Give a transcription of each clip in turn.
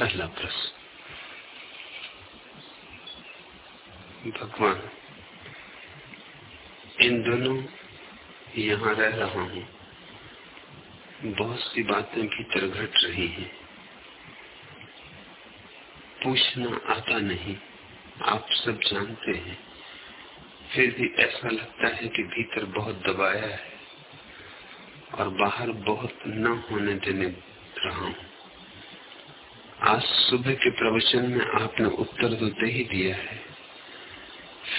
पहला प्रश्न भगवान, इन दोनों यहाँ रह रहा हूँ। बहुत सी बातें भीतर घट रही हैं। पूछना आता नहीं, आप सब जानते हैं। फिर भी ऐसा लगता है कि भीतर बहुत दबाया है और बाहर बहुत न होने देने रहा हूँ। आज सुबह के प्रवचन में आपने उत्तर तो दे ही दिया है।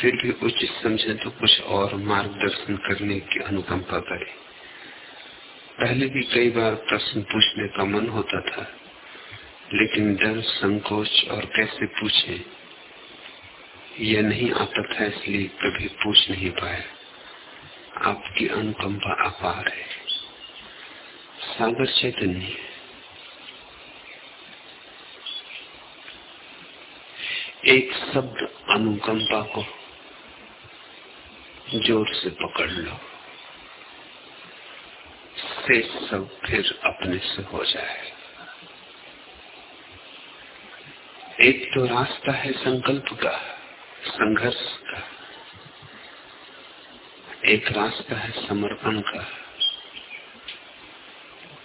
फिर भी उचित समझे तो कुछ और मार्गदर्शन करने की अनुकंपा करे। पहले भी कई बार प्रश्न पूछने का मन होता था, लेकिन डर, संकोच और कैसे पूछे, यह नहीं आता था, इसलिए कभी पूछ नहीं पाया। आपकी अनुकंपा अपार है। सागर चैतन्य। एक शब्द अनुकंपा को ज़ोर से पकड़ लो। से सब फिर अपने से हो जाए। एक तो रास्ता है संकल्प का, संघर्ष का। एक रास्ता है समर्पण का,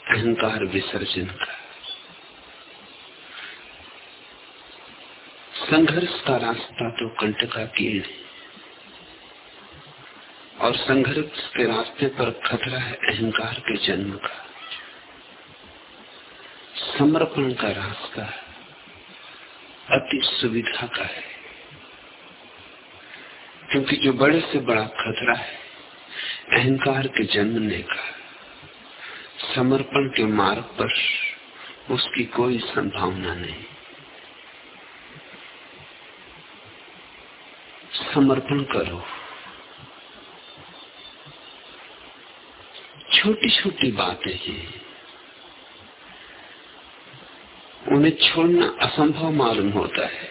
अहंकार विसर्जन का। संघर्ष का रास्ता तो कंटका कीर्ण है। और संघर्ष के रास्ते पर खतरा है अहंकार के जन्म का। समर्पण का रास्ता अति सुविधा का है। क्योंकि जो बड़े से बड़ा खतरा है, अहंकार के जन्मने का, समर्पण के मार्ग पर उसकी कोई संभावना नहीं। समर्पण करो। छोटी छोटी बातें हैं। उन्हें छोड़ना असंभव मालूम होता है,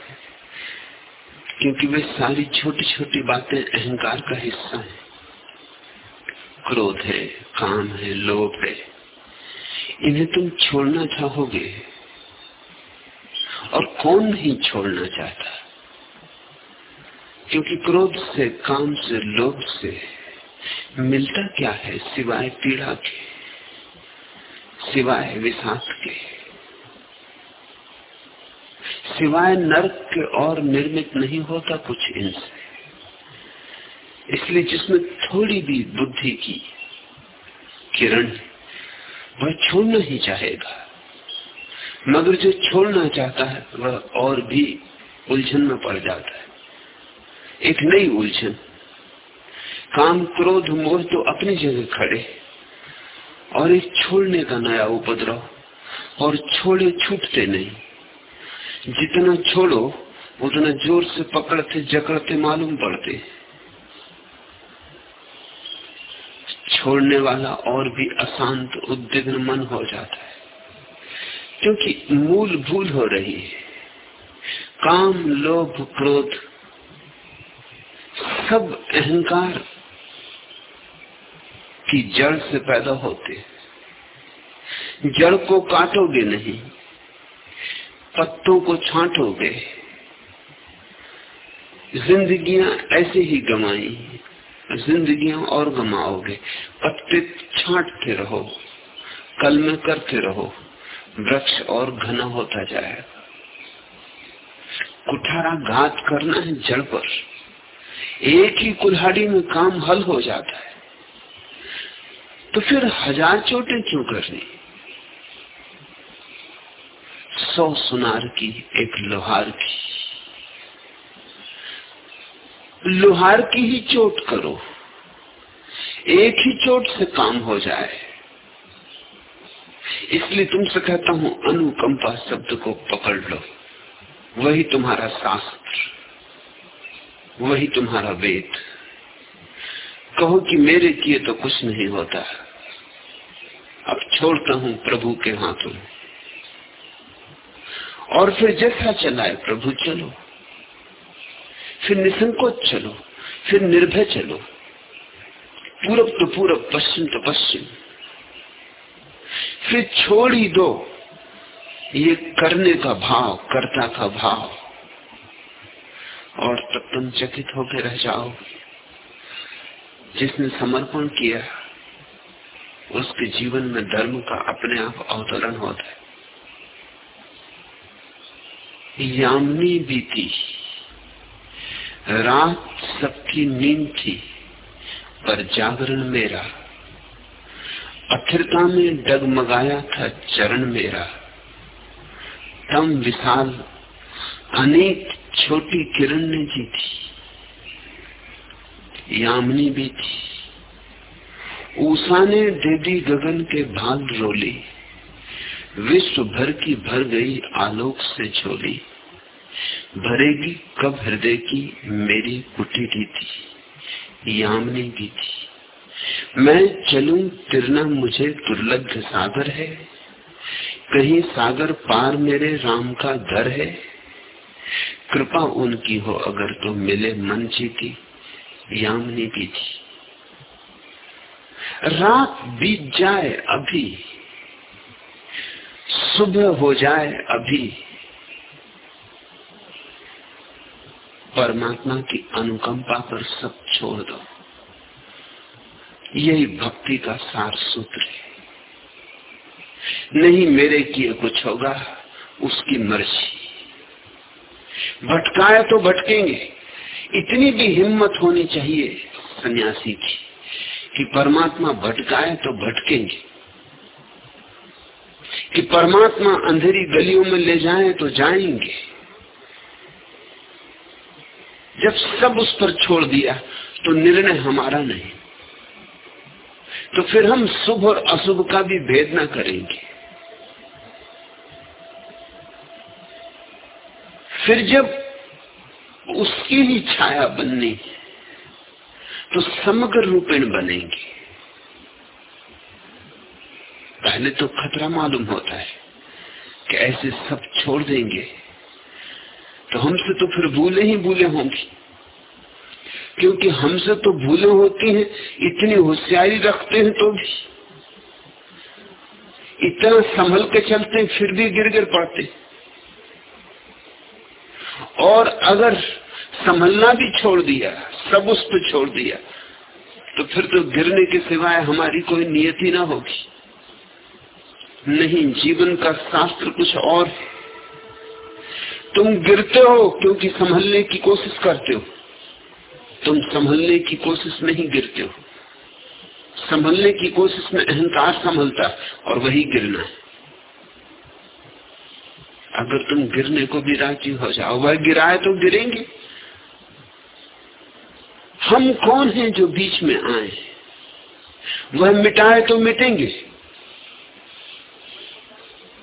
क्योंकि वे सारी छोटी छोटी बातें अहंकार का हिस्सा है। क्रोध है, काम है, लोभ है। इन्हें तुम छोड़ना चाहोगे और कौन नहीं छोड़ना चाहता? क्योंकि क्रोध से, काम से, लोभ से मिलता क्या है सिवाय पीड़ा के? सिवाय विषाद के? सिवाय नरक के और निर्मित नहीं होता कुछ इनसे। इसलिए जिसमें थोड़ी भी बुद्धि की, किरण, वह छोड़ना ही चाहेगा। मगर जो छोड़ना चाहता है, वह और भी उलझन में पड़ जाता है। एक नई उलझन। काम क्रोध मोह तो अपनी जगह खड़े। और एक छोड़ने का नया उपद्रव, और छोड़े छूटते नहीं। जितना छोड़ो, उतना ज़ोर से पकड़ते, जकड़ते मालूम पड़ते। छोड़ने वाला और भी अशांत, उद्विग्न मन हो जाता है। क्योंकि मूल भूल हो रही है। काम, लोभ, क्रोध सब अहंकार की जड़ से पैदा होते जड़ को काटोगे नहीं, पत्तों को छांटोगे। जिंदगियाँ ऐसे ही गमाई, जिंदगियाँ और गमाओगे। पत्ते छांटते रहो, कल में करते रहो, वृक्ष और घना होता जाएगा। कुठारा घात करना है जड़ पर। एक ही कुल्हाड़ी में काम हल हो जाता है। तो फिर हज़ार चोटें क्यों करनी? सौ सुनार की, एक लोहार की। लोहार की ही चोट करो। एक ही चोट से काम हो जाए। इसलिए तुमसे कहता हूँ, अनुकंपा शब्द को पकड़ लो। वही तुम्हारा शास्त्र। वही तुम्हारा वेद। कहो कि मेरे किए तो कुछ नहीं होता। अब छोड़ता हूँ प्रभु के हाथों। और फिर जैसा चलाए प्रभु चलो। फिर निसंकोच चलो, फिर निर्भय चलो। पूरब तो पूरब, पश्चिम तो पश्चिम। फिर छोड़ ही दो। ये करने का भाव, कर्ता का भाव। और तब तुम चकित होकर रह जाओ। जिसने समर्पण किया, उसके जीवन में धर्म का अपने आप अवतरण होता है। यामनी बीती। रात सबकी नींद थी, पर जागरण मेरा। अथिरता में डगमगाया था चरण मेरा। तम विशाल अनेक छोटी किरण ने जी थी, यामनी भी थी। ऊषा ने दे दी गगन के भाग रोली विश्व भर की भर गई आलोक से झोली। भरेगी कब हृदय की मेरी कुटी थी, यामनी भी थी। मैं चलू तिरना मुझे दुर्लभ सागर है, कहीं सागर पार मेरे राम का घर है। कृपा उनकी हो अगर तो मिले मन जीती यामनी भी थी। रात बीत जाए अभी, सुबह हो जाए अभी, परमात्मा की अनुकंपा पर सब छोड़ दो। यही भक्ति का सार सूत्र है। नहीं मेरे किए कुछ होगा, उसकी मर्ज़ी। भटकाए तो भटकेंगे। इतनी भी हिम्मत होनी चाहिए, सन्यासी की, कि परमात्मा भटकाए तो भटकेंगे। कि परमात्मा अंधेरी गलियों में ले जाए तो जाएँगे। जब सब उस पर छोड़ दिया तो निर्णय हमारा नहीं। तो फिर हम शुभ और अशुभ का भी भेद ना करेंगे। फिर जब उसकी ही छाया बननी तो समग्र रूपेण बनेंगे। पहले तो खतरा मालूम होता है कि ऐसे सब छोड़ देंगे तो हमसे तो फिर भूले ही भूले होंगी। क्योंकि हमसे तो भूले होती हैं, इतनी होशियारी रखते हैं तो भी। इतना संभल के चलते फिर भी गिर गिर पड़ते और अगर संभलना भी छोड़ दिया, सब उस पर छोड़ दिया तो फिर तो गिरने के सिवाय हमारी कोई नियति ना होगी। नहीं, जीवन का शास्त्र कुछ और है। तुम गिरते हो क्योंकि संभलने की कोशिश करते हो। तुम संभलने की कोशिश नहीं गिरते हो। संभलने की कोशिश में अहंकार संभलता और वही गिरना है। अगर तुम गिरने को भी राज़ी हो जाओ, वह गिराए तो गिरेंगे। हम कौन हैं जो बीच में आए? वह मिटाए तो मिटेंगे।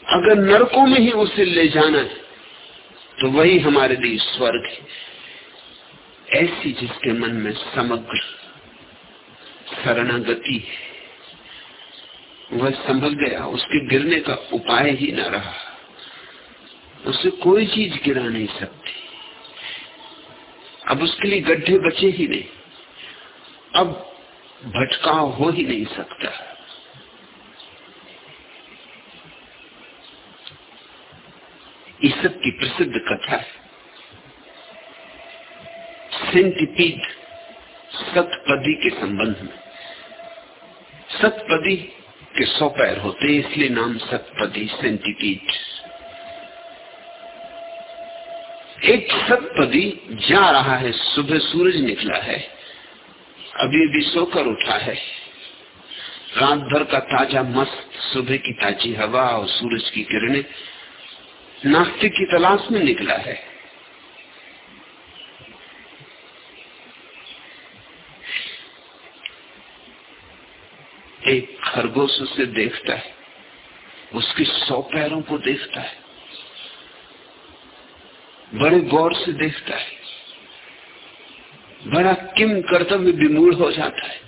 अगर नरकों में ही उसे ले जाना है तो वही हमारे लिए स्वर्ग है। ऐसी जिसके मन में समग्र शरणागति है। वह संभल गया, उसके गिरने का उपाय ही न रहा। उसे कोई चीज़ गिरा नहीं सकती। अब उसके लिए गड्ढे बचे ही नहीं। अब भटकाव हो ही नहीं सकता। ईसब की प्रसिद्ध कथा है। सतपदी के संबंध में। सतपदी के सौ पैर होते इसलिए नाम सतपदी, सेंटिपीड। एक सतपदी जा रहा है, सुबह सूरज निकला है, अभी भी सोकर उठा है। रात भर का ताज़ा मस्त सुबह की ताजी हवा और सूरज की किरणें नास्तिक की तलाश में निकला है। एक खरगोश उसे देखता है, उसके सौ पैरों को देखता है। बड़े गौर से देखता है। बड़ा किम कर्तव्य विमूढ़ हो जाता है।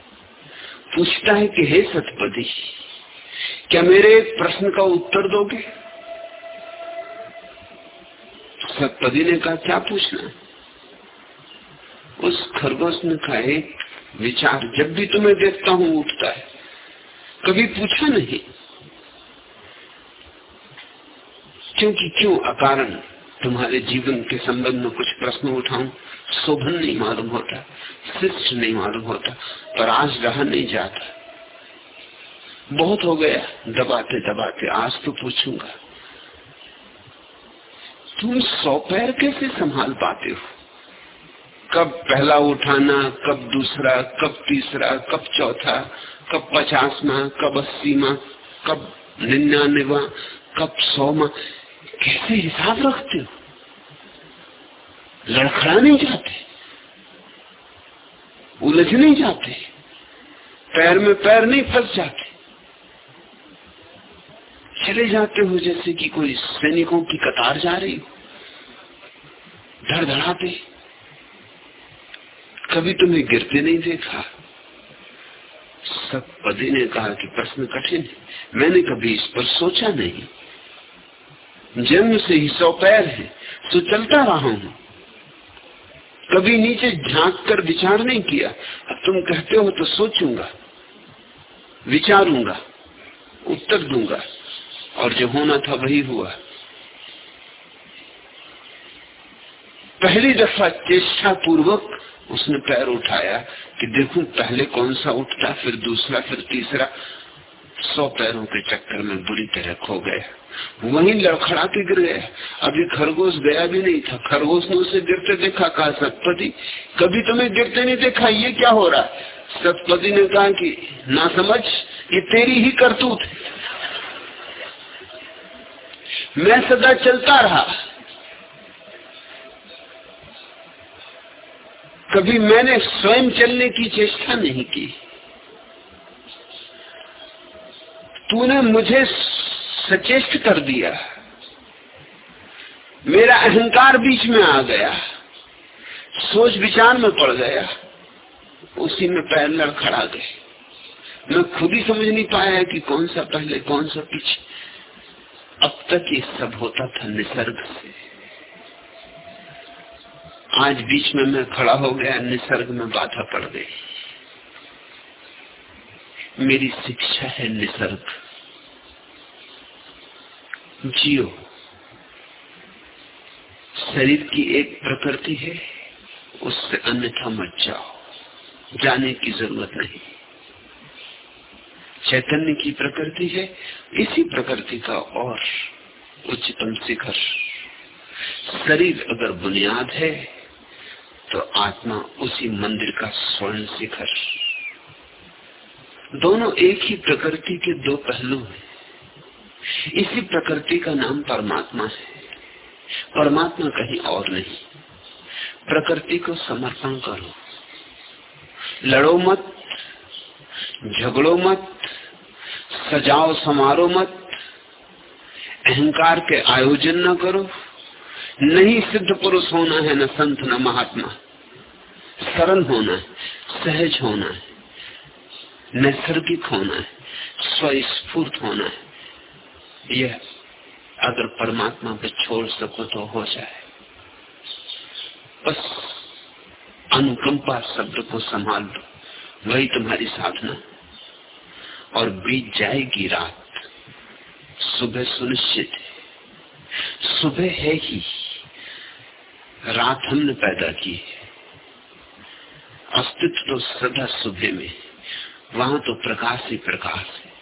पूछता है कि, हे सतपति क्या मेरे प्रश्न का उत्तर दोगे? सतपदी ने कहा, क्या पूछना? उस खरगोश ने कहा, एक विचार जब भी तुम्हें देखता हूँ, उठता है। कभी पूछा नहीं। क्योंकि क्यों अकारण तुम्हारे जीवन के संबंध में कुछ प्रश्न उठाऊं, शोभन नहीं मालूम होता, शिष्ट नहीं मालूम होता, पर आज रहा नहीं जाता। बहुत हो गया, दबाते दबाते आज तो पूछूँगा। तुम सौ पैर कैसे संभाल पाते हो? कब पहला उठाना, कब दूसरा, कब तीसरा, कब चौथा, कब पचासवा, कब अस्सीवा, कब निन्यानवा कब सौमा कैसे हिसाब रखते हो? लड़खड़ा नहीं जाते। उलझ नहीं जाते। पैर में पैर नहीं फंस जाते। चले जाते हो जैसे कि कोई सैनिकों की कतार जा रही हो। धड़धड़ाते। कभी तुम्हें गिरते नहीं देखा। सब पति ने कहा कि प्रश्न कठिन है। मैंने कभी इस पर सोचा नहीं। जन्म से ही सौ पैर है तो चलता रहा हूँ। कभी नीचे झाँक कर विचार नहीं किया। अब तुम कहते हो तो सोचूँगा, विचारूँगा, उत्तर दूँगा। और जो होना था वही हुआ। पहली दफ़ा चेष्टा पूर्वक उसने पैर उठाया कि देखूँ पहले कौन सा उठता, फिर दूसरा, फिर तीसरा। सौ पैरों के चक्कर में बुरी तरह खो गया। वहीं लड़खड़ा के गिर। गया अभी खरगोश गया भी नहीं था। खरगोश ने उसे गिरते देखा, कहा सतपति कभी तुम्हें गिरते नहीं देखा? ये क्या हो रहा है? सतपति ने कहा कि, ना समझ, ये तेरी ही करतूत मैं सदा चलता रहा। कभी मैंने स्वयं चलने की चेष्टा नहीं की। तूने मुझे सचेष्ट कर दिया। मेरा अहंकार बीच में आ गया। सोच विचार में पड़ गया। उसी में पैर लड़खड़ा गए मैं खुद ही समझ नहीं पाया कि कौन सा पहले, कौन सा पीछे। अब तक ये सब होता था निसर्ग से। आज बीच में मैं खड़ा हो गया, निसर्ग में बाधा पड़ गई। मेरी शिक्षा है निसर्ग। जियो शरीर की एक प्रकृति है, उससे अन्यथा मत जाओ, जाने की ज़रूरत नहीं। चैतन्य की प्रकृति है, इसी प्रकृति का और उच्चतम शिखर। शरीर अगर बुनियाद है तो आत्मा उसी मंदिर का स्वर्ण शिखर। दोनों एक ही प्रकृति के दो पहलू हैं। इसी प्रकृति का नाम परमात्मा है। परमात्मा कहीं और नहीं। प्रकृति को समर्पण करो। लड़ो मत, झगड़ो मत, सजाओ समारो मत, अहंकार के आयोजन न करो। नहीं सिद्ध पुरुष होना है, न संत, न महात्मा। सरल होना है, सहज होना है, नैसर्गिक होना है, स्वस्फूर्त होना है। यह अगर परमात्मा पे छोड़ सको तो हो जाए। बस अनुकंपा शब्द को संभाल लो, वही तुम्हारी साधना। और बीत जाएगी रात, सुबह सुनिश्चित है। सुबह है ही, रात हमने पैदा की है। अस्तित्व तो सदा सुबह में, वहाँ तो प्रकाश ही प्रकाश है।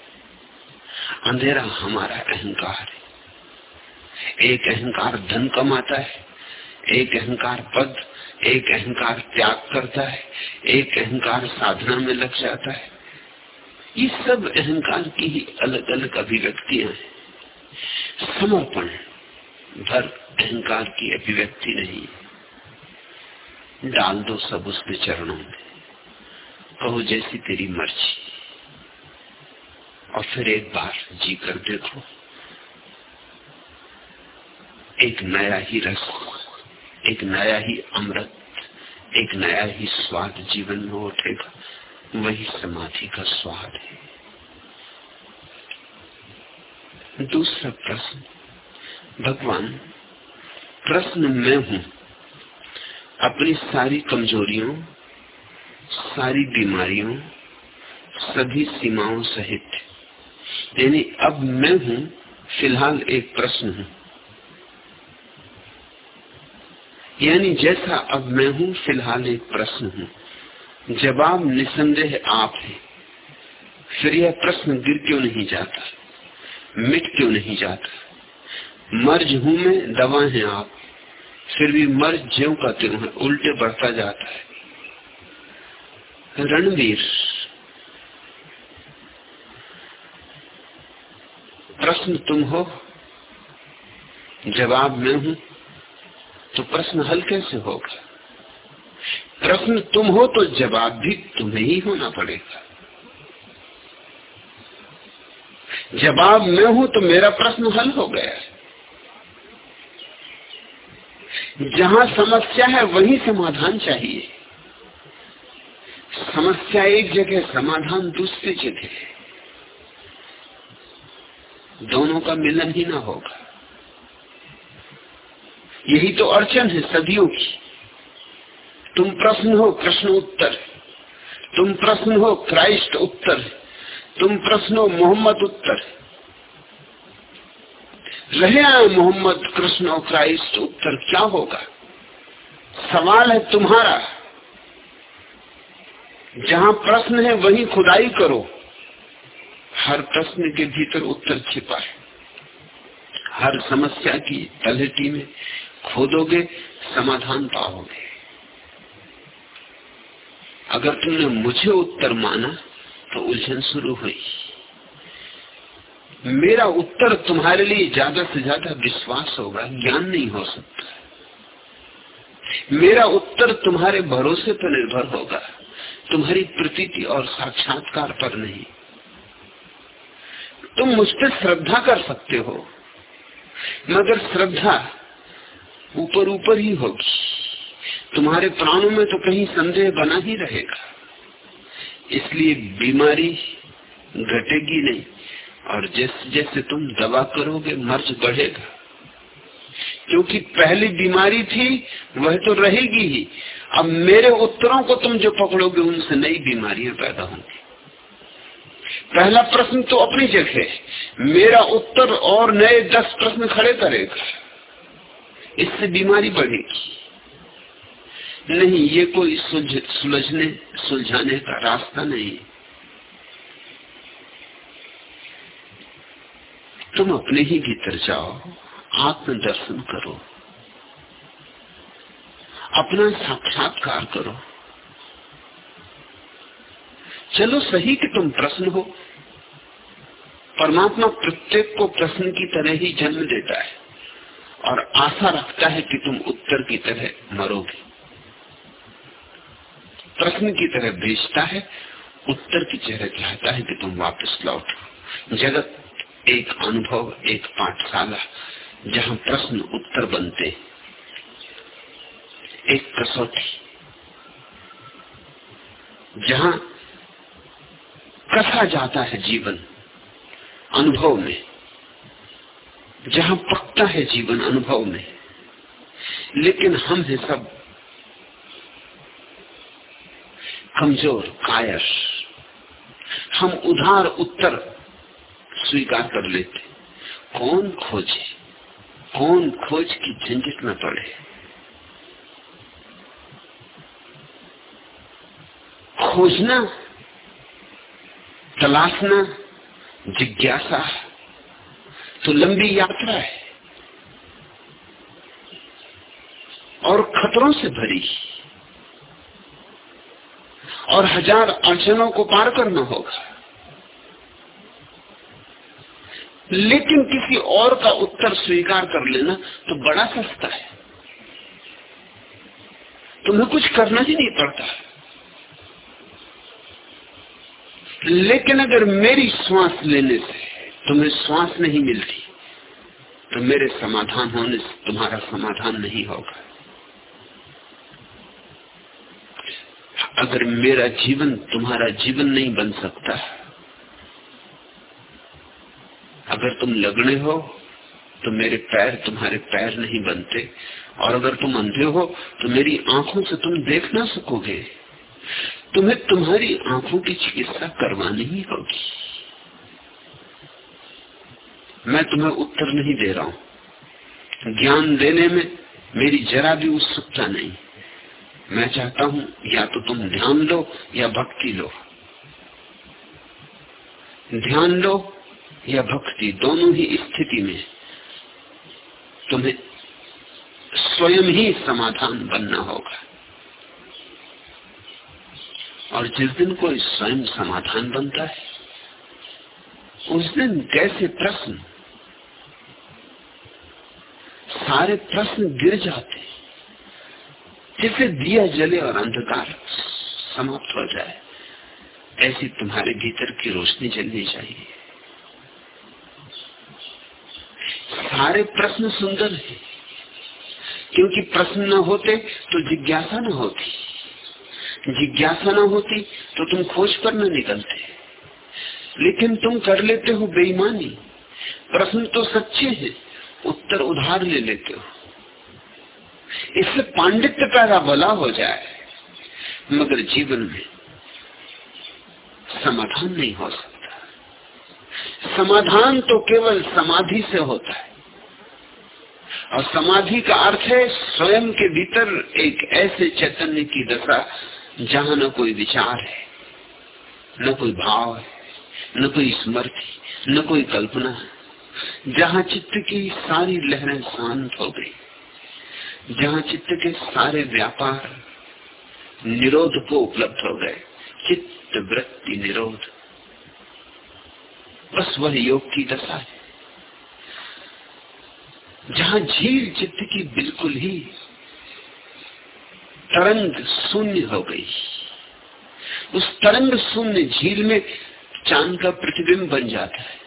अंधेरा हमारा अहंकार है। एक अहंकार धन कमाता है, एक अहंकार पद, एक अहंकार त्याग करता है, एक अहंकार साधना में लग जाता है। ये सब अहंकार की ही अलग अलग अभिव्यक्तियाँ हैं। समर्पण भर अहंकार की अभिव्यक्ति नहीं डाल दो सब उसके चरणों में। कहो जैसी तेरी मर्ज़ी। और फिर एक बार जी कर देखो। एक नया ही रस, एक नया ही अमृत, एक नया ही स्वाद जीवन में उठेगा। वही समाधि का स्वाद है। दूसरा प्रश्न, भगवान, प्रश्न मैं हूँ। अपनी सारी कमजोरियों, सारी बीमारियों, सभी सीमाओं सहित यानी अब मैं हूँ, फ़िलहाल एक प्रश्न हूँ। यानी जैसा अब मैं हूँ, फ़िलहाल एक प्रश्न हूँ। जवाब निसंदेह आप है। फिर यह प्रश्न गिर क्यों नहीं जाता? मिट क्यों नहीं जाता? मर्ज हूँ मैं, दवा है आप। फिर भी मर्ज ज्यो का त्यों है, उल्टे बढ़ता जाता है। रणवीर प्रश्न तुम हो, जवाब मैं हूँ तो प्रश्न हल कैसे होगा? प्रश्न तुम हो तो जवाब भी तुम्हें ही होना पड़ेगा। जवाब मैं हूँ तो मेरा प्रश्न हल हो गया। जहाँ समस्या है, वही समाधान चाहिए। समस्या एक जगह, समाधान दूसरी जगह। दोनों का मिलन ही ना होगा। यही तो अड़चन है सदियों की। तुम प्रश्न हो, प्रश्न उत्तर। तुम प्रश्न हो, क्राइस्ट उत्तर। तुम प्रश्न हो, मोहम्मद उत्तर। रहे आए मोहम्मद, कृष्ण और क्राइस्ट उत्तर, क्या होगा? सवाल है तुम्हारा। जहाँ प्रश्न है, वहीं खुदाई करो। हर प्रश्न के भीतर उत्तर छिपा है। हर समस्या की तलहटी में खोदोगे, समाधान पाओगे। अगर तुमने मुझे उत्तर माना तो उलझन शुरू हुई। मेरा उत्तर तुम्हारे लिए ज़्यादा से ज़्यादा विश्वास होगा, ज्ञान नहीं हो सकता। मेरा उत्तर तुम्हारे भरोसे पर निर्भर होगा। तुम्हारी प्रतीति और साक्षात्कार पर नहीं। तुम मुझ पर श्रद्धा कर सकते हो। मगर श्रद्धा ऊपर ऊपर ही होगी। तुम्हारे प्राणों में तो कहीं संदेह बना ही रहेगा। इसलिए बीमारी घटेगी नहीं, और जैसे जैसे तुम दवा करोगे, मर्ज बढ़ेगा। क्योंकि पहली बीमारी थी, वह तो रहेगी ही। अब मेरे उत्तरों को तुम जो पकड़ोगे, उनसे नई बीमारियाँ पैदा होंगी। पहला प्रश्न तो अपनी जगह मेरा उत्तर और नए दस प्रश्न खड़े करेगा। इससे बीमारी बढ़ेगी नहीं, ये कोई सुलझने, सुलझाने का रास्ता नहीं। तुम अपने ही भीतर जाओ, आत्मदर्शन करो। अपना साक्षात्कार करो। चलो सही कि तुम प्रश्न हो। परमात्मा प्रत्येक को प्रश्न की तरह ही जन्म देता है और आशा रखता है कि तुम उत्तर की तरह मरोगे। प्रश्न की तरह भेजता है, उत्तर की तरह चाहता है कि तुम वापस लौटो जगत एक अनुभव, एक पाठशाला, जहाँ प्रश्न उत्तर बनते एक कसौटी, जहाँ कसा जाता है जीवन, अनुभव में। जहाँ पकता है जीवन, अनुभव में। लेकिन हम है सब कमज़ोर, कायर। हम उधार, उत्तर स्वीकार कर लेते कौन खोजे? कौन खोज की झंझट में पड़े? खोजना तलाशना जिज्ञासा। तो लंबी यात्रा है। और खतरों से भरी। और हज़ार अड़चनों को पार करना होगा। लेकिन किसी और का उत्तर स्वीकार कर लेना तो बड़ा सस्ता है। तुम्हें कुछ करना ही नहीं पड़ता। लेकिन अगर मेरी श्वास लेने से तुम्हें श्वास नहीं मिलती तो मेरे समाधान होने से तुम्हारा समाधान नहीं होगा। अगर मेरा जीवन तुम्हारा जीवन नहीं बन सकता, अगर तुम लगने हो तो मेरे पैर तुम्हारे पैर नहीं बनते, और अगर तुम अंधे हो तो मेरी आँखों से तुम देख ना सकोगे। तुम्हें तुम्हारी आँखों की चिकित्सा करवानी ही होगी। मैं तुम्हें उत्तर नहीं दे रहा हूँ। ज्ञान देने में मेरी जरा भी उत्सुकता नहीं। मैं चाहता हूँ या तो तुम ध्यान लो या भक्ति लो। ध्यान लो या भक्ति दोनों ही स्थिति में तुम्हें स्वयं ही समाधान बनना होगा। और जिस दिन कोई स्वयं समाधान बनता है, उस दिन कैसे प्रश्न, सारे प्रश्न गिर जाते जैसे दिया जले और अंधकार समाप्त हो जाए, ऐसी तुम्हारे भीतर की रोशनी जलनी चाहिए। सारे प्रश्न सुंदर हैं, क्योंकि प्रश्न न होते तो जिज्ञासा न होती। जिज्ञासा न होती तो तुम खोज पर न निकलते। लेकिन तुम कर लेते हो बेईमानी। प्रश्न तो सच्चे हैं, उत्तर उधार ले लेते हो। इससे पांडित्य पैदा भला हो जाए, मगर जीवन में समाधान नहीं हो सकता। समाधान तो केवल समाधि से होता है। और समाधि का अर्थ है, स्वयं के भीतर एक ऐसे चैतन्य की दशा जहाँ न कोई विचार है, न कोई भाव है, न कोई स्मृति, न कोई कल्पना, जहाँ चित्त की सारी लहरें शांत हो गई, जहाँ चित्त के सारे व्यापार निरोध को उपलब्ध हो गए, चित्त वृत्ति निरोध। बस वह योग की दशा है। जहाँ झील चित्त की बिल्कुल ही तरंग शून्य हो गई। उस तरंग शून्य झील में चाँद का प्रतिबिंब बन जाता है।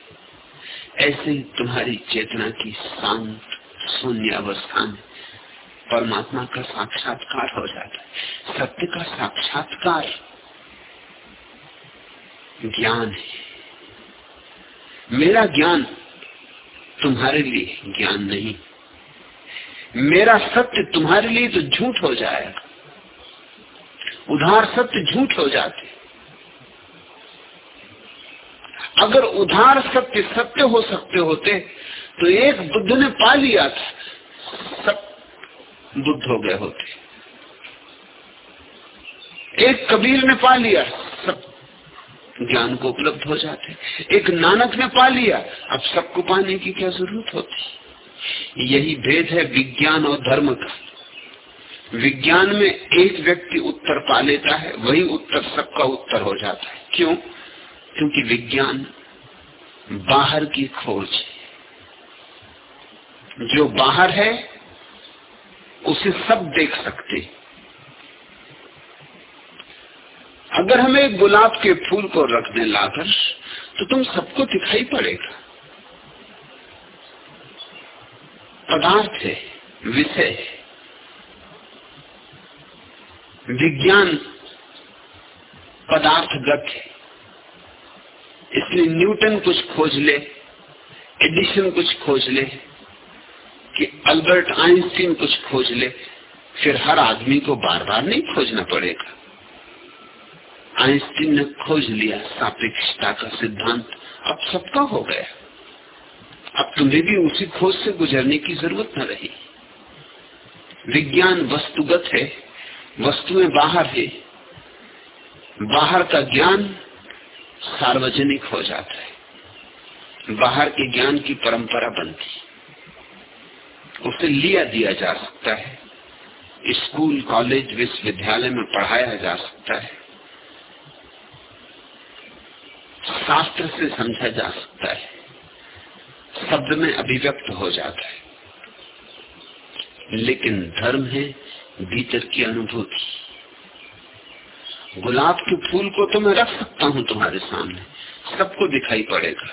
ऐसे ही तुम्हारी चेतना की शांत, शून्य अवस्था में परमात्मा का साक्षात्कार हो जाता है। सत्य का साक्षात्कार ज्ञान है। मेरा ज्ञान तुम्हारे लिए ज्ञान नहीं। मेरा सत्य तुम्हारे लिए तो झूठ हो जाएगा। उधार सत्य झूठ हो जाते। अगर उधार सत्य सत्य हो सकते होते तो एक बुद्ध ने पा लिया था, सब बुद्ध हो गए होते। एक कबीर ने पा लिया, सब ज्ञान को उपलब्ध हो जाते। एक नानक ने पा लिया, अब सबको पाने की क्या ज़रूरत होती? यही भेद है विज्ञान और धर्म का। विज्ञान में एक व्यक्ति उत्तर पा लेता है, वही उत्तर सबका उत्तर हो जाता है। क्यों? क्योंकि विज्ञान बाहर की खोज जो बाहर है, उसे सब देख सकते अगर हमें एक गुलाब के फूल को रखने लाकर तो तुम सबको दिखाई पड़ेगा। पदार्थ है, विषय है। विज्ञान पदार्थगत है। इसलिए न्यूटन कुछ खोज ले एडिशन कुछ खोज ले, कि अल्बर्ट आइंस्टीन कुछ खोज ले, फिर हर आदमी को बार बार नहीं खोजना पड़ेगा। आइंस्टीन ने खोज लिया, सापेक्षता का सिद्धांत अब सबका हो गया। अब तुम्हें भी उसी खोज से गुजरने की ज़रूरत न रही। विज्ञान वस्तुगत है वस्तुएँ बाहर है। बाहर का ज्ञान सार्वजनिक हो जाता है। बाहर के ज्ञान की परंपरा बनती उसे लिया दिया जा सकता है। स्कूल, कॉलेज, विश्वविद्यालय में पढ़ाया जा सकता है। शास्त्र से समझा जा सकता है। शब्द में अभिव्यक्त हो जाता है। लेकिन धर्म है भीतर की अनुभूति। गुलाब के फूल को तो मैं रख सकता हूँ तुम्हारे सामने, सबको दिखाई पड़ेगा।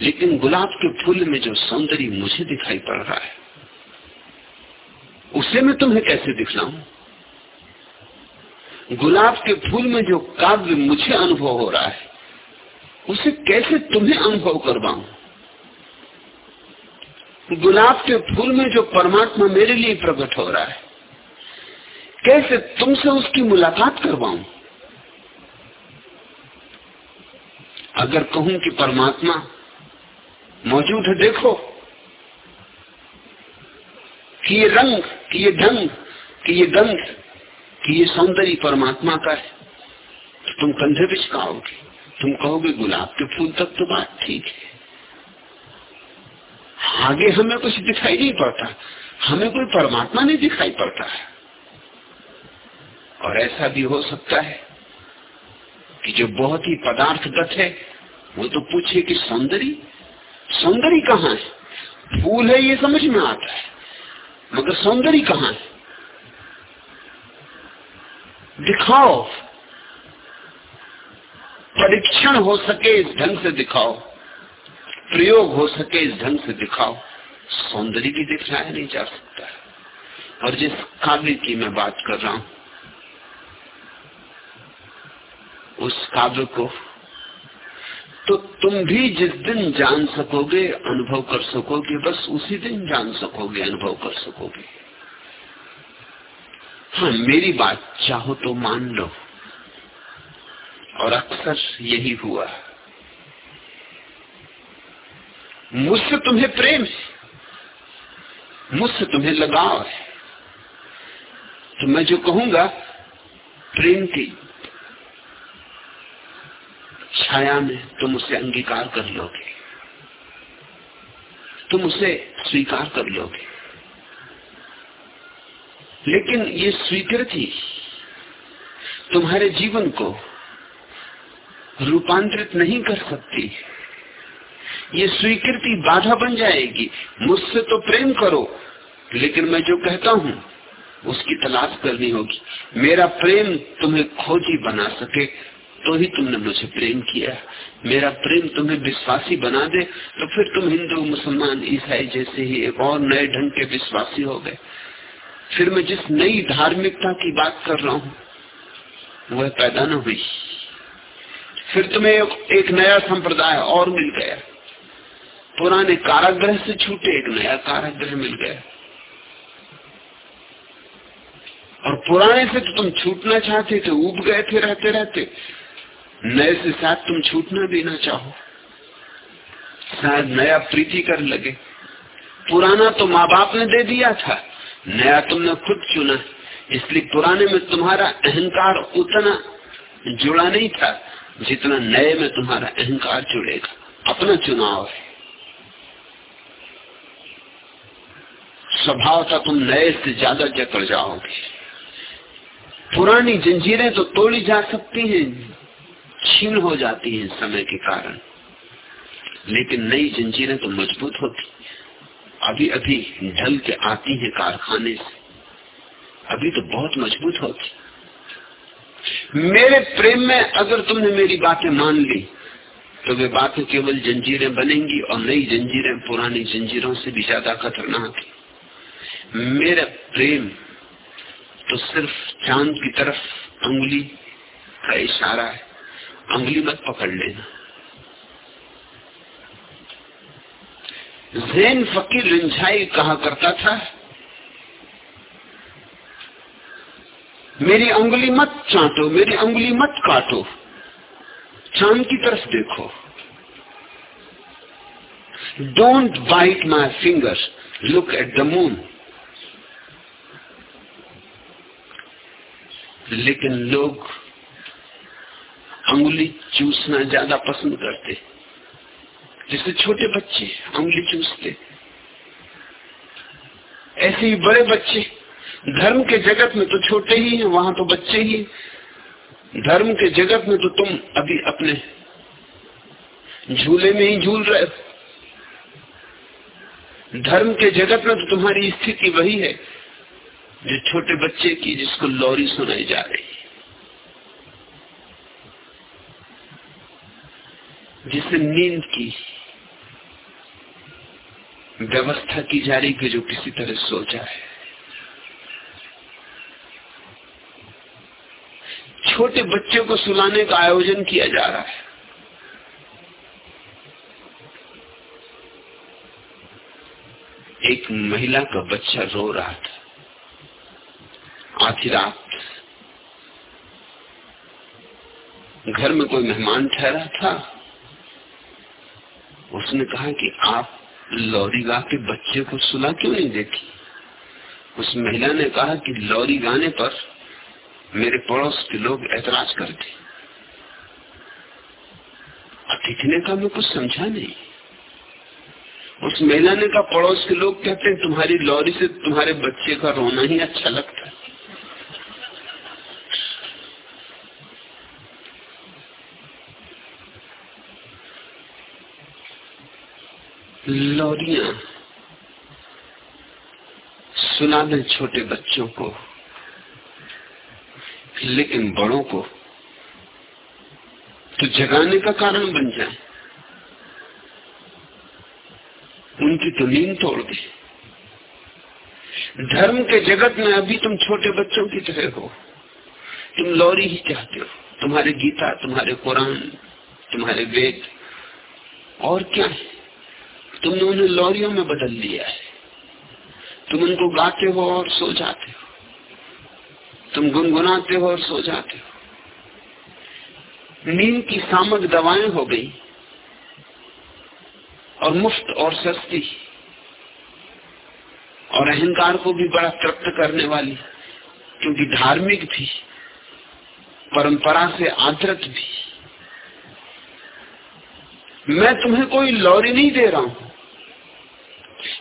लेकिन गुलाब के फूल में जो सौंदर्य मुझे दिखाई पड़ रहा है, उसे मैं तुम्हें कैसे दिखलाऊं? गुलाब के फूल में जो काव्य मुझे अनुभव हो रहा है, उसे कैसे तुम्हें अनुभव करवाऊं? गुलाब के फूल में जो परमात्मा मेरे लिए प्रकट हो रहा है, कैसे तुमसे उसकी मुलाकात करवाऊं? अगर कहूँ कि परमात्मा मौजूद है, देखो, कि ये रंग, कि ये ढंग, कि ये गंध, कि ये सौंदर्य परमात्मा का है तो तुम कंधे पिचकाओगे तुम कहोगे, गुलाब के फूल तक तो बात ठीक है। आगे हमें कुछ दिखाई नहीं पड़ता। हमें कोई परमात्मा नहीं दिखाई पड़ता। है और ऐसा भी हो सकता है कि जो बहुत ही पदार्थगत है, वो तो पूछे कि सौंदर्य? सौंदर्य कहाँ है? फूल है, ये समझ में आता है। मगर सौंदर्य कहाँ है? दिखाओ। परीक्षण हो सके इस ढंग से दिखाओ। प्रयोग हो सके इस ढंग से दिखाओ, सौंदर्य भी दिखाया नहीं जा सकता। और जिस काव्य की मैं बात कर रहा हूँ, उस काव्य को तो तुम भी जिस दिन जान सकोगे, अनुभव कर सकोगे, बस उसी दिन जान सकोगे, अनुभव कर सकोगे। हाँ मेरी बात चाहो तो मान लो। और अक्सर यही हुआ मुझसे तुम्हें प्रेम है। मुझसे तुम्हें लगाव है। तो मैं जो कहूँगा, प्रेम की छाया में तुम उसे अंगीकार कर लोगे। तुम उसे स्वीकार कर लोगे। लेकिन ये स्वीकृति तुम्हारे जीवन को रूपांतरित नहीं कर सकती। ये स्वीकृति बाधा बन जाएगी। मुझसे तो प्रेम करो, लेकिन मैं जो कहता हूँ, उसकी तलाश करनी होगी। मेरा प्रेम तुम्हें खोजी बना सके तो ही तुमने मुझे प्रेम किया। मेरा प्रेम तुम्हें विश्वासी बना दे तो फिर तुम हिंदू, मुसलमान, ईसाई जैसे ही एक और नए ढंग के विश्वासी हो गए। फिर मैं जिस नई धार्मिकता की बात कर रहा हूँ, वह पैदा न हुई। फिर तुम्हें एक नया संप्रदाय और मिल गया। पुराने कारागृह से छूटे एक नया कारागृह मिल गया। और पुराने से तो तुम छूटना चाहते थे उब गए थे रहते रहते। नए से शायद तुम छूटना भी ना चाहो। शायद नया प्रीति कर लगे। पुराना तो माँ बाप ने दे दिया था, नया तुमने खुद चुना। इसलिए पुराने में तुम्हारा अहंकार उतना जुड़ा नहीं था, जितना नए में तुम्हारा अहंकार जुड़ेगा। अपना चुनाव है। स्वभाव था तुम नए से ज़्यादा जकड़ जाओगे। पुरानी जंजीरें तो तोड़ी जा सकती हैं, छीन हो जाती हैं समय के कारण। लेकिन नई जंजीरें तो मज़बूत होती अभी अभी ढल के आती हैं कारखाने से। अभी तो बहुत मज़बूत होती मेरे प्रेम में अगर तुमने मेरी बातें मान ली तो वे बातें केवल जंजीरें बनेंगी और नई जंजीरें पुरानी जंजीरों से भी ज़्यादा खतरनाक है। मेरा प्रेम तो सिर्फ़ चाँद की तरफ़ उंगली का इशारा है। उंगली मत पकड़ लेना। जैन फकीर रिंझाई कहा करता था, मेरी उंगली मत चाटो, मेरी उंगली मत काटो, चाँद की तरफ़ देखो। Don't bite my finger look at the moon लेकिन लोग उंगली चूसना ज़्यादा पसंद करते। जैसे छोटे बच्चे उंगली चूसते। ऐसे ही बड़े बच्चे, धर्म के जगत में तो छोटे ही हैं, वहाँ तो बच्चे ही। धर्म के जगत में तो तुम अभी अपने झूले में ही झूल रहे हो। धर्म के जगत में तो तुम्हारी स्थिति वही है। जो छोटे बच्चे की जिसको लौरी सुनाई जा रही जिसे नींद की, व्यवस्था की जा रही कि जो किसी तरह सोचा है छोटे बच्चे को सुलाने का आयोजन किया जा रहा है। एक महिला का बच्चा रो रहा था। आधी रात घर में कोई मेहमान ठहरा था, उसने कहा कि आप लौरी गा के बच्चे को सुला क्यों नहीं देखी? उस महिला ने कहा कि लौरी गाने पर मेरे पड़ोस के लोग ऐतराज करते। अतिथि ने कहा, मैं कुछ समझा नहीं। उस महिला ने कहा, पड़ोस के लोग कहते हैं, तुम्हारी लौरी से तुम्हारे बच्चे का रोना ही अच्छा लगता है। लौरिया सुना दे छोटे बच्चों को, लेकिन बड़ों को तो जगाने का कारण बन जाए। उनकी तो नींद तोड़ दी। धर्म के जगत में अभी तुम छोटे बच्चों की तरह हो। तुम लौरी ही चाहते हो। तुम्हारे गीता, तुम्हारे कुरान, तुम्हारे वेद, और क्या है? तुमने उन्हें लौरियों में बदल लिया है। तुम उनको गाते हो और सो जाते हो। तुम गुनगुनाते हो और सो जाते हो। नींद की सामक दवाएँ हो गई और मुफ़्त और सस्ती। और अहंकार को भी बड़ा तृप्त करने वाली, क्योंकि धार्मिक भी, परंपरा से आदृत भी। मैं तुम्हें कोई लौरी नहीं दे रहा हूँ।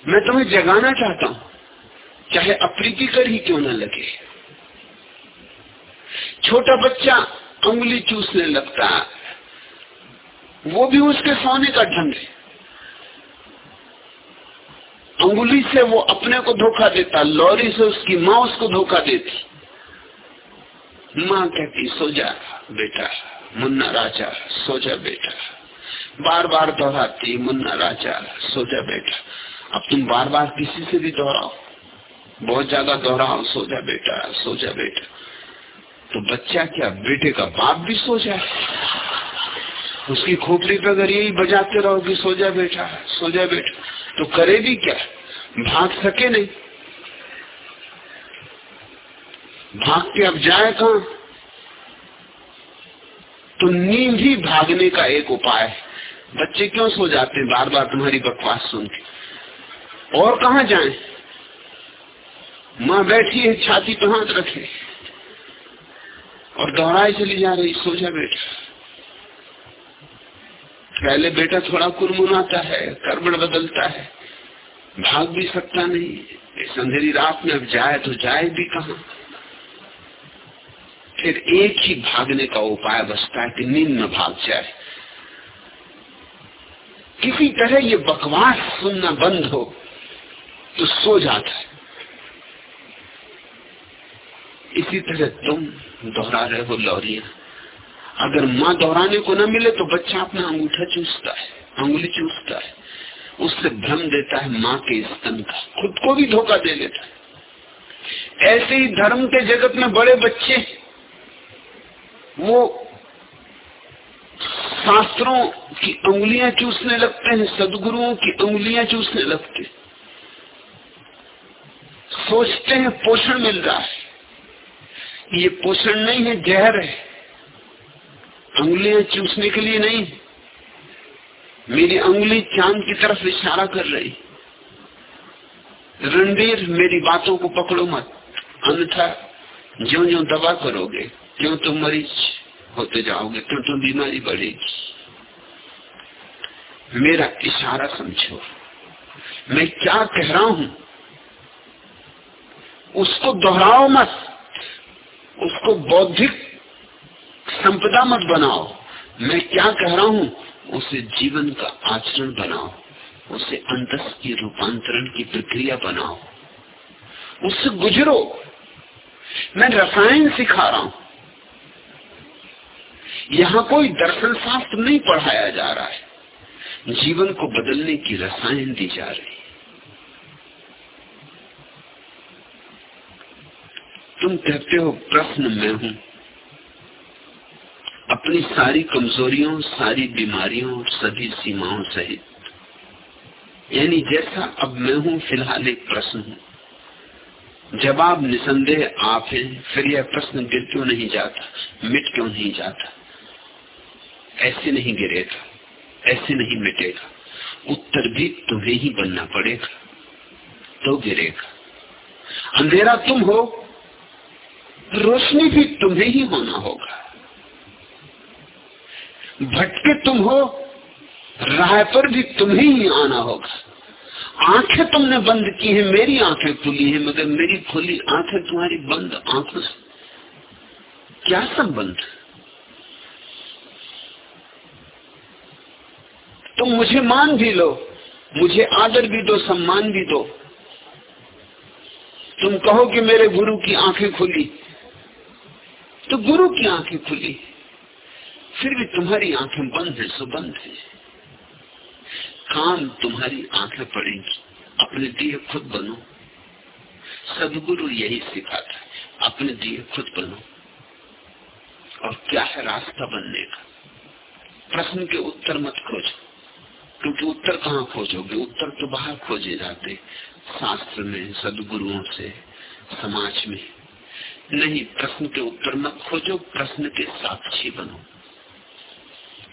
मैं तुम्हें जगाना चाहता हूँ। चाहे अप्रीतिकर ही क्यों ना लगे। छोटा बच्चा उंगली चूसने लगता। वो भी उसके सोने का ढंग है। अंगुली से वो अपने को धोखा देता, लॉरी से उसकी माँ उसको धोखा देती। माँ कहती, सो जा बेटा, मुन्ना राजा, सो जा बेटा। बार बार दोहराती, मुन्ना राजा, सो जा बेटा। अब तुम बार बार किसी से भी दोहराओ। बहुत ज़्यादा दोहराओ, सो जा बेटा, सो जा बेटा। तो बच्चा क्या, बेटे का बाप भी सो जाए? उसकी खोपड़ी पे अगर यही बजाते रहो कि सो जा बेटा, सो जा बेटा तो करे भी क्या? भाग सके नहीं। भाग के अब जाए कहा? तो नींद ही भागने का एक उपाय है। बच्चे क्यों सो जाते हैं? बार बार तुम्हारी बकवास सुन के। और कहा जाए? माँ बैठी है, छाती पे हाथ रखे। और दोहराए चली जा रही सो जा बेटा, पहले बेटा थोड़ा कुरमुनाता है करबड़ बदलता है, भाग भी सकता नहीं। इस अंधेरी रात में अब जाए तो जाए भी कहा? फिर एक ही भागने का उपाय बचता है कि नींद में भाग जाए। किसी तरह ये बकवास सुनना बंद हो। तो सो जाता है। इसी तरह तुम दोहरा रहे हो लौरिया। अगर माँ दोहराने को न मिले तो बच्चा अपना अंगूठा चूसता है, अंगुली चूसता है। उससे भ्रम देता है माँ के स्तन का, खुद को भी धोखा दे देता है। ऐसे ही धर्म के जगत में बड़े बच्चे, वो शास्त्रों की उंगलियाँ चूसने लगते हैं, सदगुरुओं की उंगलियाँ चूसने लगते सोचते हैं पोषण मिल रहा है। ये पोषण नहीं है, जहर है। उंगलियाँ चूसने के लिए नहीं। मेरी उंगली चाँद की तरफ़ इशारा कर रही। रणबीर मेरी बातों को पकड़ो मत। अन्यथा जो जो दवा करोगे क्यों तुम मरीज़ होते जाओगे क्यों तुम बीमारी बढ़ेगी। मेरा इशारा समझो। मैं क्या कह रहा हूँ? उसको दोहराओ मत। उसको बौद्धिक संपदा मत बनाओ। मैं क्या कह रहा हूँ? उसे जीवन का आचरण बनाओ। उसे अंतस की रूपांतरण की प्रक्रिया बनाओ। उससे गुजरो। मैं रसायन सिखा रहा हूँ। यहाँ कोई दर्शन शास्त्र नहीं पढ़ाया जा रहा है। जीवन को बदलने की रसायन दी जा रही तुम कहते हो, प्रश्न मैं हूँ। अपनी सारी कमजोरियों, सारी बीमारियों और सभी सीमाओं सहित। यानी जैसा अब मैं हूँ, फ़िलहाल एक प्रश्न हूँ। जवाब निसंदेह आप हैं, फिर यह प्रश्न गिर क्यों नहीं जाता, मिट क्यों नहीं जाता? ऐसे नहीं गिरेगा, ऐसे नहीं मिटेगा। उत्तर भी तुम्हें ही बनना पड़ेगा तो गिरेगा। अंधेरा तुम हो रोशनी भी तुम्हें ही होना होगा। भटके तुम हो, राह पर भी तुम्हें ही आना होगा। आँखें तुमने बंद की है, मेरी आँखें खुली है, मगर मेरी खुली आँखें तुम्हारी बंद आँखों से। क्या संबंध? तुम मुझे मान भी लो, मुझे आदर भी दो, सम्मान भी दो। तुम कहो कि मेरे गुरु की आँखें खुली तो गुरु की आँखें खुली फिर भी तुम्हारी आँखें बंद है, सो बंद है। काम तुम्हारी आँखें पड़ेंगी। अपने दिए खुद बनो। सदगुरु यही सिखाता है, अपने दिए खुद बनो। और क्या है रास्ता बनने का? प्रश्न के उत्तर मत खोजो। क्योंकि उत्तर कहाँ खोजोगे? उत्तर तो बाहर खोजे जाते शास्त्र में, सदगुरुओं से, समाज में। नहीं, प्रश्न के उत्तर मत खोजो, प्रश्न के साक्षी बनो।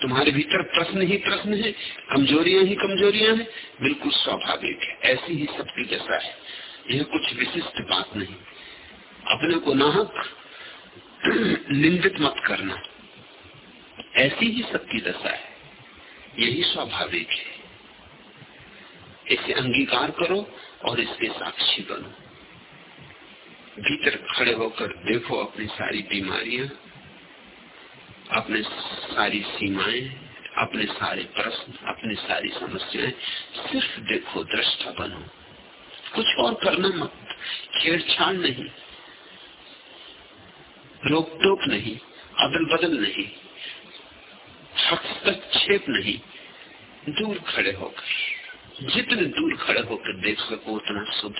तुम्हारे भीतर प्रश्न ही प्रश्न है, कमजोरियाँ ही कमजोरियाँ हैं, बिल्कुल स्वाभाविक है, ऐसी ही सबकी दशा है। यह कुछ विशिष्ट बात नहीं। अपने को नाहक, निंदित मत करना, ऐसी ही सबकी दशा है, यही स्वाभाविक है। इसे अंगीकार करो और इसके साक्षी बनो। भीतर खड़े होकर देखो अपनी सारी बीमारियाँ, अपने सारी सीमाएँ, अपने सारे प्रश्न, अपनी सारी समस्याएँ। सिर्फ़ देखो, दृष्टा बनो। कुछ और करना मत। छेड़छाड़ नहीं। रोक टोक नहीं। अदल बदल नहीं हस्तक्षेप नहीं। दूर खड़े होकर, जितने दूर खड़े होकर देख सको, उतना शुभ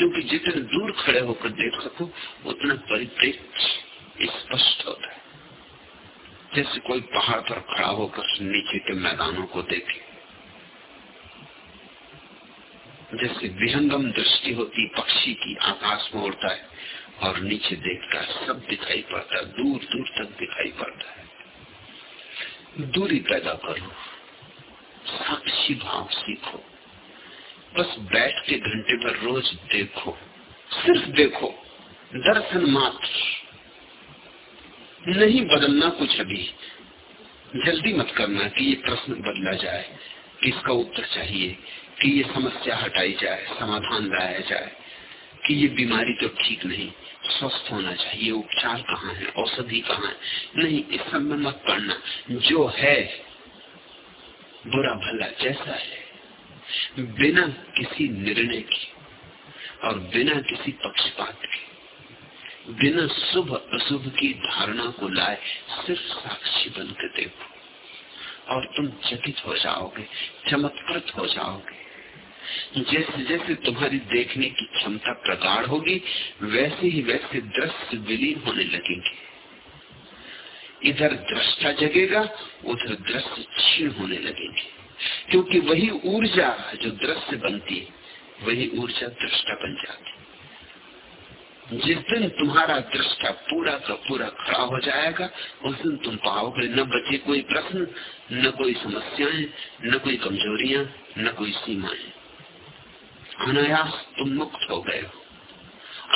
क्योंकि जितने दूर खड़े होकर देख सको, उतना परिप्रेक्ष्य स्पष्ट होता है। जैसे कोई पहाड़ पर खड़ा होकर नीचे के मैदानों को देखे। जैसे विहंगम दृष्टि होती, पक्षी की आकाश में उड़ता है और नीचे देखता है सब दिखाई पड़ता है, दूर दूर तक दिखाई पड़ता है। दूरी पैदा करो, साक्षी भाव सीखो। बस बैठ के घंटे पर रोज देखो, सिर्फ़ देखो, दर्शन मात्र। नहीं बदलना कुछ अभी। जल्दी मत करना कि ये प्रश्न बदला जाए, कि इसका उत्तर चाहिए, कि ये समस्या हटाई जाए, समाधान लाया जाए, कि ये बीमारी तो ठीक नहीं, स्वस्थ होना चाहिए, उपचार कहाँ है, औषधि कहाँ है। नहीं, इस सब में मत पढ़ना जो है, बुरा भला जैसा है। बिना किसी निर्णय के और बिना किसी पक्षपात के, बिना शुभ अशुभ की धारणा को लाए सिर्फ़ साक्षी बनकर देखो। और तुम चकित हो जाओगे, चमत्कृत हो जाओगे। जैसे जैसे तुम्हारी देखने की क्षमता प्रगाढ़ होगी, वैसे ही वैसे दृश्य विलीन होने लगेंगे। इधर दृष्टा जगेगा, उधर दृश्य क्षीण होने लगेंगे। क्योंकि वही ऊर्जा जो दृश्य बनती है, वही ऊर्जा दृष्टा बन जाती जिस दिन तुम्हारा दृष्टा पूरा का पूरा खड़ा हो जाएगा, उस दिन तुम पाओगे न बचे कोई प्रश्न, न कोई समस्याएँ, न कोई कमजोरियाँ, न कोई सीमाएँ। अनायास तुम मुक्त हो गए हो।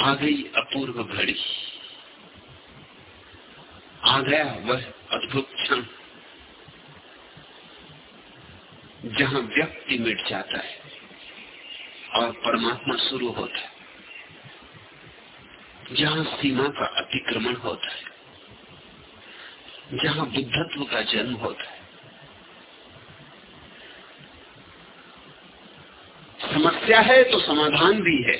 आ गई अपूर्व घड़ी। आ गया वह अद्भुत क्षण। जहाँ व्यक्ति मिट जाता है और परमात्मा शुरू होता है। जहाँ सीमा का अतिक्रमण होता है, जहाँ बुद्धत्व का जन्म होता है। समस्या है तो समाधान भी है,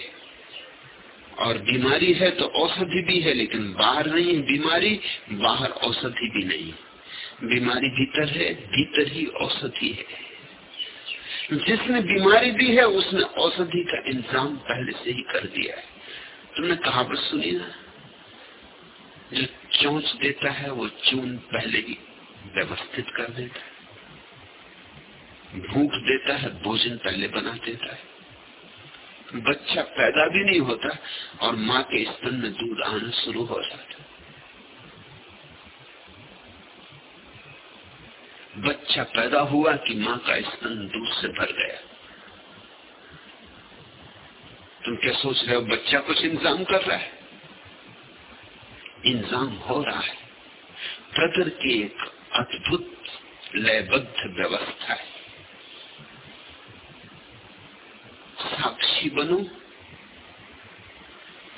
और बीमारी है तो औषधि भी है, लेकिन बाहर नहीं बीमारी, बाहर औषधि भी नहीं बीमारी भीतर है, भीतर ही औषधि है। जिसने बीमारी दी है, उसने औषधि का इंतज़ाम पहले से ही कर दिया है। तुमने कहावत सुनी ना? जो चौंच देता है, वो चून पहले ही व्यवस्थित कर देता है। भूख देता है, भोजन पहले बना देता है। बच्चा पैदा भी नहीं होता और माँ के स्तन में दूध आना शुरू हो जाता है बच्चा पैदा हुआ कि माँ का स्तन दूध से भर गया। तुम क्या सोच रहे हो, बच्चा कुछ इंतज़ाम कर रहा है? इंतज़ाम हो रहा है। प्रकृति की एक अद्भुत लयबद्ध व्यवस्था है। साक्षी बनो।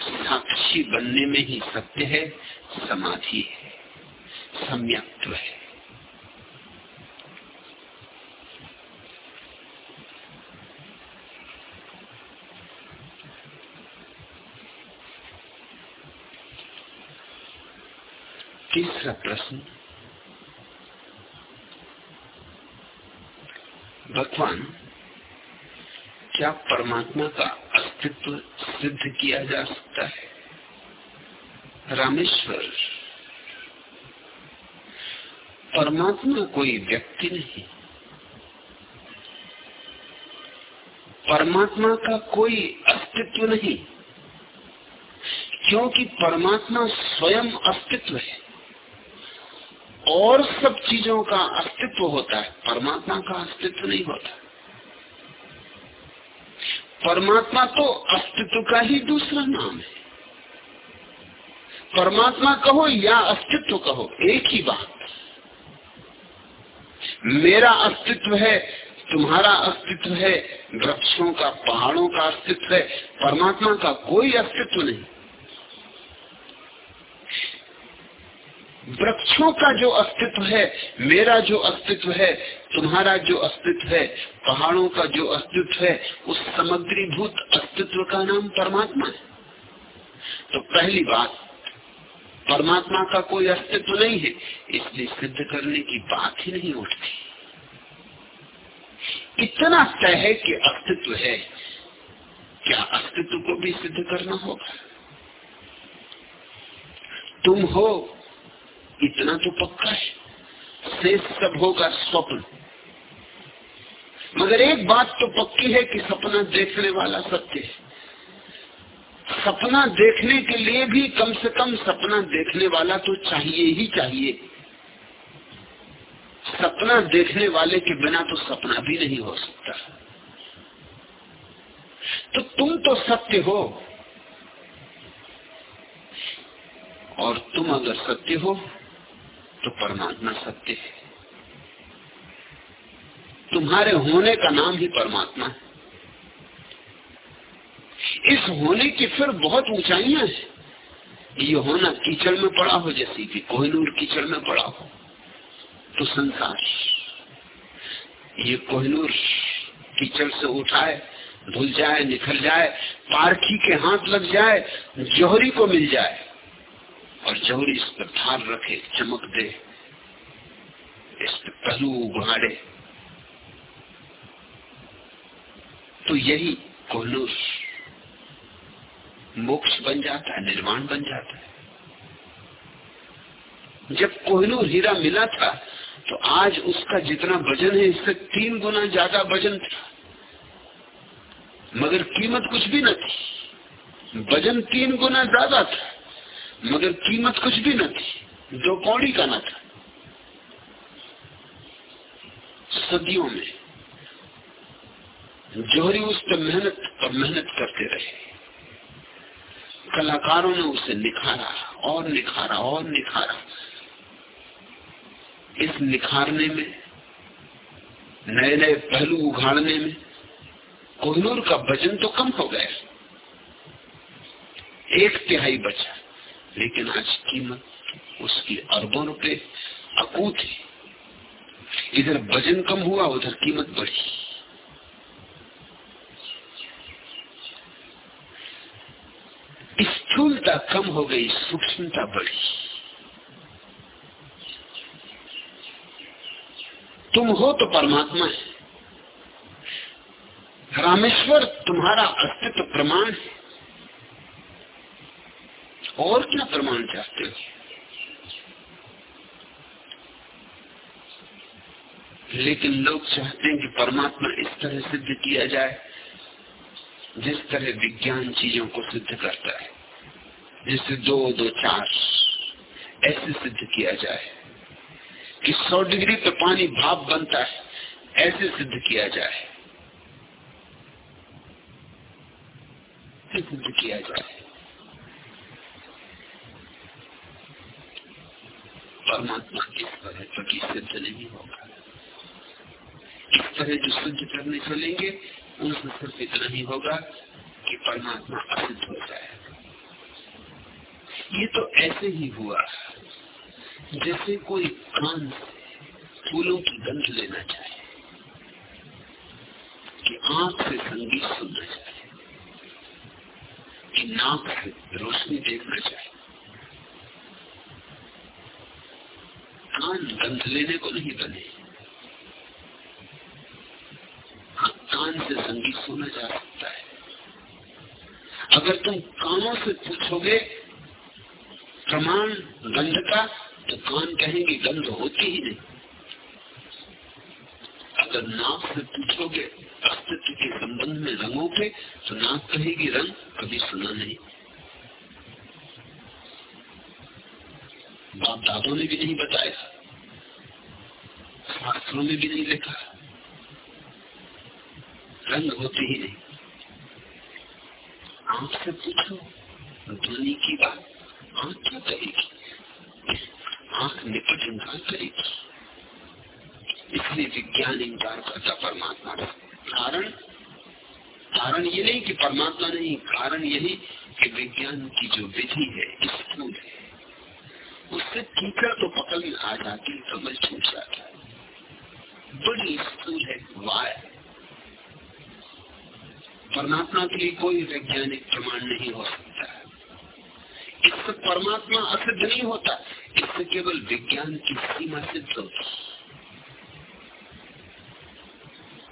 साक्षी बनने में ही सत्य है, समाधि है सम्यक्त्व है। तीसरा प्रश्न। भगवान, क्या परमात्मा का अस्तित्व सिद्ध किया जा सकता है? रामेश्वर, परमात्मा कोई व्यक्ति नहीं। परमात्मा का कोई अस्तित्व नहीं, क्योंकि परमात्मा स्वयं अस्तित्व है। और सब चीज़ों का अस्तित्व होता है। परमात्मा का अस्तित्व नहीं होता। परमात्मा तो अस्तित्व का ही दूसरा नाम है। परमात्मा कहो या अस्तित्व कहो, एक ही बात। मेरा अस्तित्व है, तुम्हारा अस्तित्व है, वृक्षों का, पहाड़ों का अस्तित्व है, परमात्मा का कोई अस्तित्व नहीं। वृक्षों का जो अस्तित्व है, मेरा जो अस्तित्व है, तुम्हारा जो अस्तित्व है, पहाड़ों का जो अस्तित्व है, उस समग्रीभूत अस्तित्व का नाम परमात्मा है। तो पहली बात, परमात्मा का कोई अस्तित्व नहीं है, इसलिए सिद्ध करने की बात ही नहीं उठती। इतना तय है कि अस्तित्व है, क्या अस्तित्व को भी सिद्ध करना होगा? तुम हो इतना तो पक्का है। शेष सब होगा स्वप्न। मगर एक बात तो पक्की है कि सपना देखने वाला सत्य है। सपना देखने के लिए भी कम से कम सपना देखने वाला तो चाहिए ही चाहिए। सपना देखने वाले के बिना तो सपना भी नहीं हो सकता। तो तुम तो सत्य हो। और तुम अगर सत्य हो तो परमात्मा सत्य है। तुम्हारे होने का नाम ही परमात्मा है। इस होने की फिर बहुत ऊंचाइयाँ हैं। ये होना कीचड़ में पड़ा हो, जैसे कि कोहिनूर कीचड़ में पड़ा हो तो संसार। ये कोहिनूर कीचड़ से उठाए, धुल जाए निखल जाए, पारखी के हाथ लग जाए, जोहरी को मिल जाए। और जौहरी इस पर धार रखे, चमक दे। इस पर पहलू उघाड़े तो यही कोहनूर मोक्ष बन जाता है, निर्माण बन जाता है। जब कोहनूर हीरा मिला था तो आज उसका जितना वज़न है, इससे तीन गुना ज़्यादा वज़न था। मगर कीमत कुछ भी न थी। वज़न तीन गुना ज़्यादा था। मगर कीमत कुछ भी न थी दो कौड़ी का न था। सदियों में जोहरी उस पर मेहनत और मेहनत करते रहे। कलाकारों ने उसे निखारा और निखारा और निखारा। इस निखारने में नए नए पहलू उघाड़ने में कोहनूर का वज़न तो कम हो गया। एक तिहाई बचा। लेकिन आज कीमत उसकी अरबों रुपए अकूत है। इधर वज़न कम हुआ, उधर कीमत बढ़ी। स्थूलता कम हो गई, सूक्ष्मता बढ़ी। तुम हो तो परमात्मा है। रामेश्वर तुम्हारा अस्तित्व प्रमाण है। और क्या प्रमाण चाहते हो? लेकिन लोग चाहते हैं कि परमात्मा इस तरह सिद्ध किया जाए, जिस तरह विज्ञान चीज़ों को सिद्ध करता है। जिससे दो दो, चार, ऐसे सिद्ध किया जाए कि सौ डिग्री पे पानी भाप बनता है, ऐसे सिद्ध किया जाए। सिद्ध किया जाए। परमात्मा इस तरह कभी सिद्ध नहीं होगा। इस तरह जो सिद्ध करने चलेंगे उनसे सिर्फ़ इतना ही होगा कि परमात्मा असिद्ध हो जाएगा। ये तो ऐसे ही हुआ, जैसे कोई कान से फूलों की गंध लेना चाहे, कि आँख से संगीत सुनना चाहे, कि नाक से रोशनी देखना चाहे। कान गंध लेने को नहीं बने। हाँ कान से संगीत सुना जा सकता है। अगर तुम कानों से पूछोगे प्रमाण गंध का तो कान कहेंगे गंध होती ही नहीं। अगर नाक से पूछोगे अस्तित्व के संबंध में रंगों के तो नाक कहेगी रंग कभी सुना नहीं। बाप दादों ने भी नहीं बताया शास्त्रों में भी नहीं लिखा रंग होती ही नहीं। आँख से पूछो, ध्वनि की बात आँख क्या करेगी? आँख निकट इंकार करेगी। इसलिए विज्ञान इंकार करता परमात्मा का। कारण? कारण ये नहीं कि परमात्मा नहीं, कारण यही कि विज्ञान की जो विधि है स्थूल है। उससे कीचड़ तो पकड़ में आ जाती कमल छूट जाता है बड़ी स्थूल है वाय परमात्मा के लिए कोई वैज्ञानिक प्रमाण नहीं हो सकता। इससे परमात्मा असिद्ध नहीं होता, इससे केवल विज्ञान की सीमा सिद्ध होती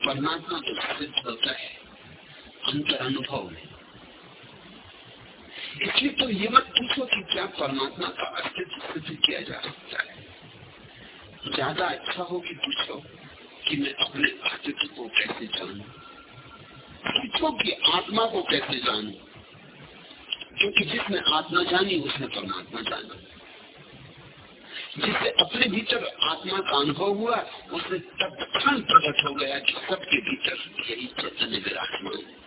परमात्मा तो सिद्ध होता है अंतर अनुभव में। इसलिए तो ये मत पूछो कि क्या परमात्मा का अस्तित्व सिद्ध किया जा सकता है। ज़्यादा अच्छा हो कि पूछो कि मैं अपने अस्तित्व को कैसे जानू? पूछो कि आत्मा को कैसे जानू? क्योंकि जिसने आत्मा जानी, उसने परमात्मा जाना। जिससे अपने भीतर आत्मा का अनुभव हुआ, उसने तत्क्षण प्रकट हो गया कि सबके भीतर यही चैतन्य विराजमान है।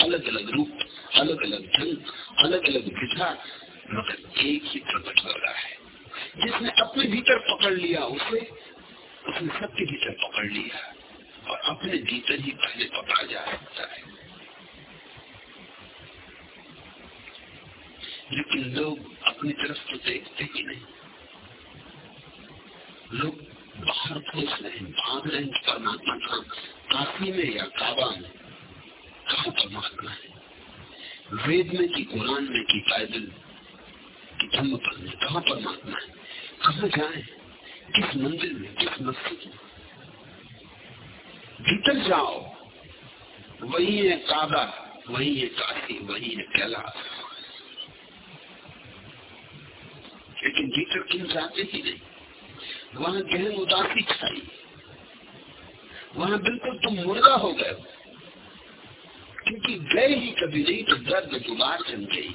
अलग अलग रूप अलग अलग ढंग अलग अलग दिशा, मगर एक ही प्रकट हो रहा है। जिसने अपने भीतर पकड़ लिया उसे, उसने सबके भीतर पकड़ लिया और अपने भीतर ही पहले पकड़ा जा सकता है। लेकिन लोग अपनी तरफ़ तो देखते ही नहीं। लोग बाहर खोज रहे, भाग रहे, परमात्मा काशी में या काबा में। कहा परमात्मा है वेद में कि कुरान में कि बाइबल कि धर्म पर में कहा परमात्मा है? कहा जाए? किस मंदिर में, किस मस्जिद में? भीतर जाओ। वही है काबा, वही है काशी, वही है कैलाश। लेकिन भीतर तुम जाते ही नहीं? वहाँ गहन उदासी छाई। वहाँ बिल्कुल तुम मुर्गा हो गए क्योंकि गए ही कभी नहीं तो दर्द गुबार जम गई।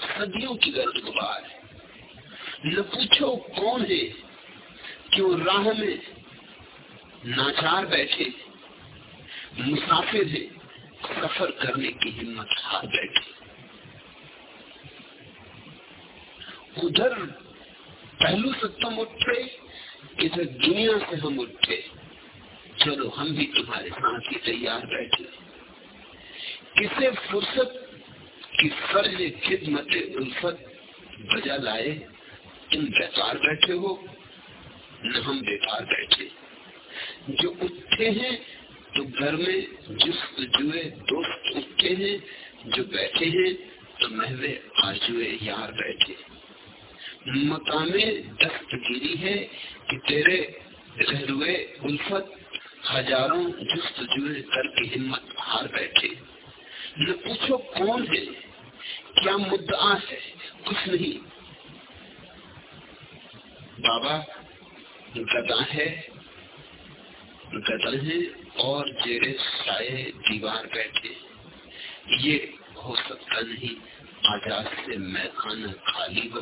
सदियों की दर्द गुबार है। न पूछो कौन है क्यों राह में नाचार बैठे, मुसाफिर है, सफ़र करने की हिम्मत हार बैठे। उधर पहलू से तुम उठे, इधर दुनिया से हम उठे। चलो, हम भी तुम्हारे साथ ही तैयार बैठे। किसे फुर्सत की फ़र्ज़ खिदमत उल्फत बजा लाए? तुम बेकार बैठे हो, न हम बेकार बैठे। जो उठे हैं तो घर में जिस जुए दोस्त उठे हैं, जो बैठे हैं तो महवे आजुए यार बैठे। मकामे दस्तगिरी है कि तेरे रहरुए उल्फत हज़ारों जुस्तजुए करके हिम्मत हार बैठे। न पूछो कौन है? क्या मुद्दा है? कुछ नहीं। बाबा गदा है। गदा है और जेरे साए दीवार बैठे। ये हो सकता नहीं। आज़ाद से मैं खाना खाली हो।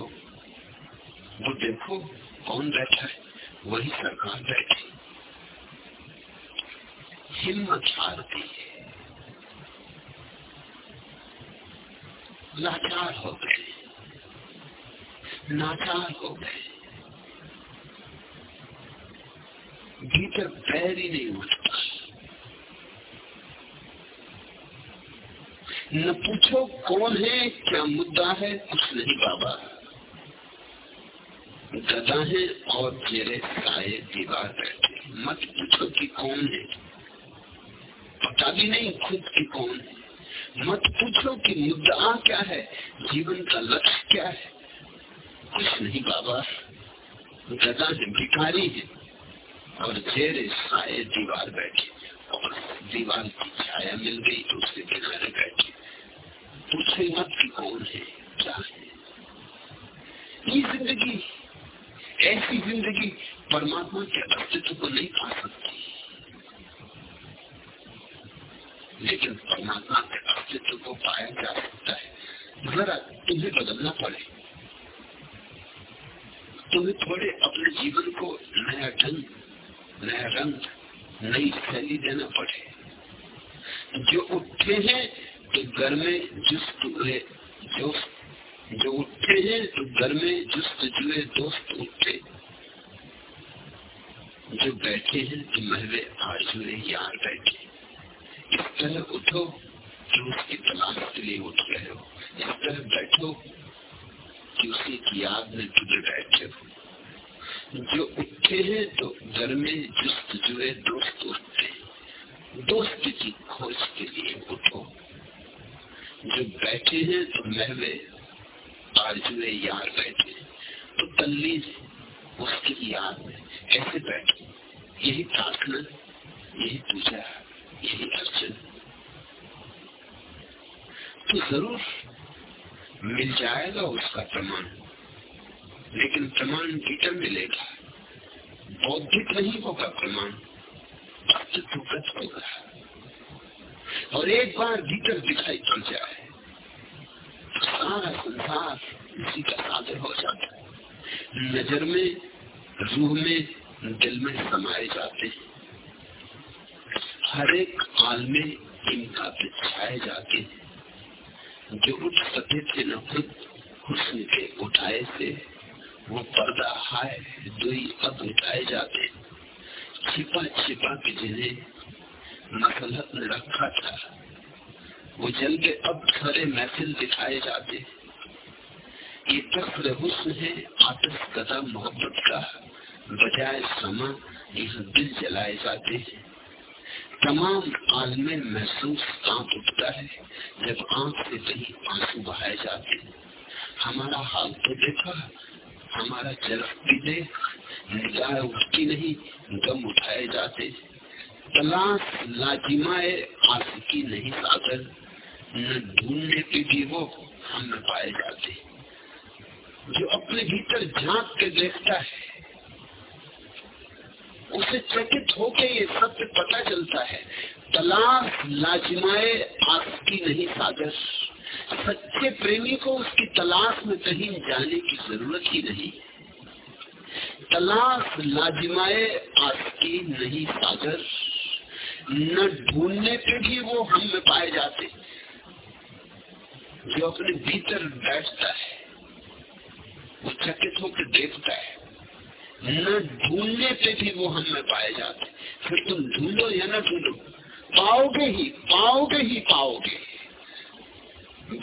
वो देखो कौन बैठा है। वही सरकार बैठी। हिम्मत हारती है। लाचार हो गए। नाचार हो गए। भीतर पैर ही नहीं उठता न पूछो कौन है, क्या मुद्दा है, कुछ नहीं बाबा। गदा है और मेरे साए दीवार बैठे। मत पूछो कि कौन है। पता भी नहीं खुद की कौन है। मत पूछो कि मुद्दा क्या है? जीवन का लक्ष्य क्या है? कुछ नहीं बाबा। गदा है भिखारी है और जेरे साए दीवार बैठे। और दीवार की छाया मिल गई तो उसके किनारे बैठे। पूछे मत कि कौन है? क्या है? ये ज़िंदगी, ऐसी ज़िंदगी परमात्मा के अस्तित्व को नहीं पा सकती। लेकिन परमात्मा के अस्तित्व को पाया जा सकता है जरा तुम्हें बदलना पड़े तुम्हें थोड़े अपने जीवन को नया ढंग नया रंग नई शैली देना पड़े जो उठे हैं तो घर में जुस्त हुए जो जो उठे हैं तो घर में जुस्त जुए दोस्त उठे जो बैठे हैं तो महवे आजुए यार बैठे। इस तरह उठो। कि उसकी तलाश के लिए उठ रहे हो। इस तरह बैठो कि उसी की याद में डूबे बैठे हो। जो उठे हैं तो घर में जुस्त जुड़े दोस्त उठते दोस्त की खोज के लिए उठो। जो बैठे हैं तो महवे आरजुए यार बैठे तो तल्ली, उसकी याद में ऐसे बैठे। यही प्रार्थना, यही पूजा यही अर्चन तो ज़रूर मिल जाएगा उसका प्रमाण। लेकिन प्रमाण भीतर मिलेगा बौद्धिक नहीं होगा प्रमाण अस्तित्वगत होगा। और एक बार भीतर दिखाई पड़ जाए तो सारा संसार इसी का सादर हो जाता है। नज़र में, रूह में, दिल में समाये जाते हैं। हर एक आल में इनका बिछाए हैं जो उठ सके थे न खुद हुस्न के उठाए से वो पर्दा हाय दुई अब उठाए जाते। छिपा छिपा के जिन्हें मसलहत ने रखा था, वो जल के अब सारे महफिल दिखाए जाते। ये तस्र हुस्न है आतस कदा मोहब्बत का, बजाय समा यह दिल जलाए जाते हैं। तमाम आलमे महसूस काँप उठता है, जब आँख से कहीं आँसू बहाए जाते हैं। हमारा हाल तो देखा, हमारा जरफ भी देख उठती नहीं गम उठाए जाते तलाश लाजिमाए आशिकी नहीं सागर, न ढूँढने पे भी वो हम न पाए जाते जो अपने भीतर झाँक के देखता है उसे चकित होके ये सत्य पता चलता है। तलाश लाजिमाए आशिकी नहीं सागर सच्चे प्रेमी को उसकी तलाश में कहीं जाने की ज़रूरत ही नहीं। तलाश लाजिमाए आशिकी नहीं सागर न ढूँढने पे भी वो हम में पाए जाते। जो अपने भीतर बैठता है, वो चकित होकर देखता है। न? ढूँढने पे भी वो हम में पाए जाते फिर तुम ढूंढो या न ढूंढो पाओगे ही पाओगे ही पाओगे।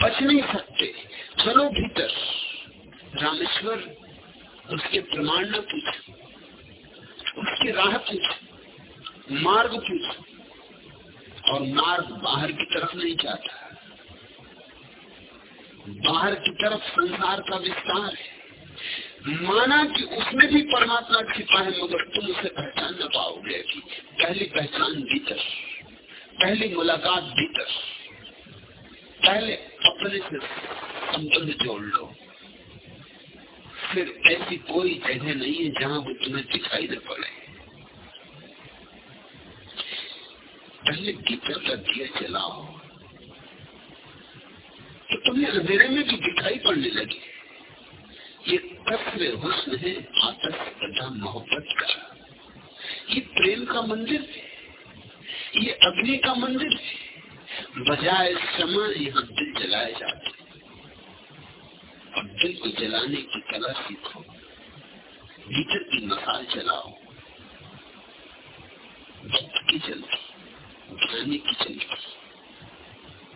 बच नहीं सकते। चलो भीतर। रामेश्वर, उसके प्रमाण न पूछ। उसकी राह पूछ। मार्ग पूछ। और मार्ग बाहर की तरफ़ नहीं जाता। बाहर की तरफ़ संसार का विस्तार है। माना कि उसमें भी परमात्मा छिपा है मगर तुम उसे पहचान न पाओगे पहली पहचान भीतर, पहली मुलाकात भीतर। पहले अपने से संबंध जोड़ लो। फिर ऐसी कोई जगह नहीं है जहाँ वो तुम्हें दिखाई न पड़े। पहले भीतर का दिया चलाओ तो तुम्हें अंधेरे में भी दिखाई पड़ने लगे। ये तत्व हुस्न है आतस तथा मोहब्बत का। ये प्रेम का मंदिर है, ये अग्नि का मंदिर है। बजाय समय यहाँ दिल जलाए जाते और दिल को जलाने की कला सीखो। भीतर की मसाल चलाओ भक्त की जलती ज्ञानी की जलती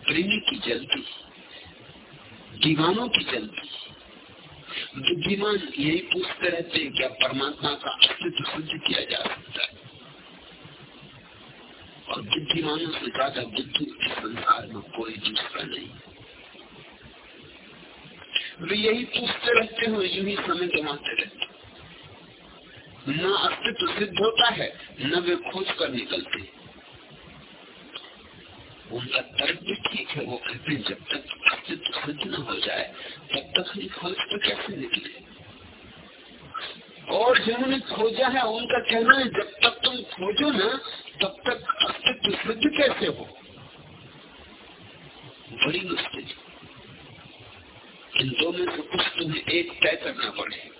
प्रेमी की जलती दीवानों की जलती बुद्धिमान यही पूछते रहते हैं क्या परमात्मा का अस्तित्व सिद्ध किया जा सकता है। और बुद्धिमानों से ज़्यादा बुद्धू इस संसार में कोई दूसरा नहीं। वे यही पूछते रहते हो यू ही समय गंवाते रहते न अस्तित्व सिद्ध होता है, न वे खोज कर निकलते उनका तर्क भी ठीक है, वो कहते जब तक अस्तित्व सिद्ध न हो जाए तब तक हम खोज पर कैसे निकले और जिन्होंने खोजा है, उनका कहना है, जब तक तुम खोजो ना, तब तक अस्तित्व सिद्ध कैसे हो? बड़ी मुश्किल। इन दो में से कुछ तुम्हें एक तय करना पड़े।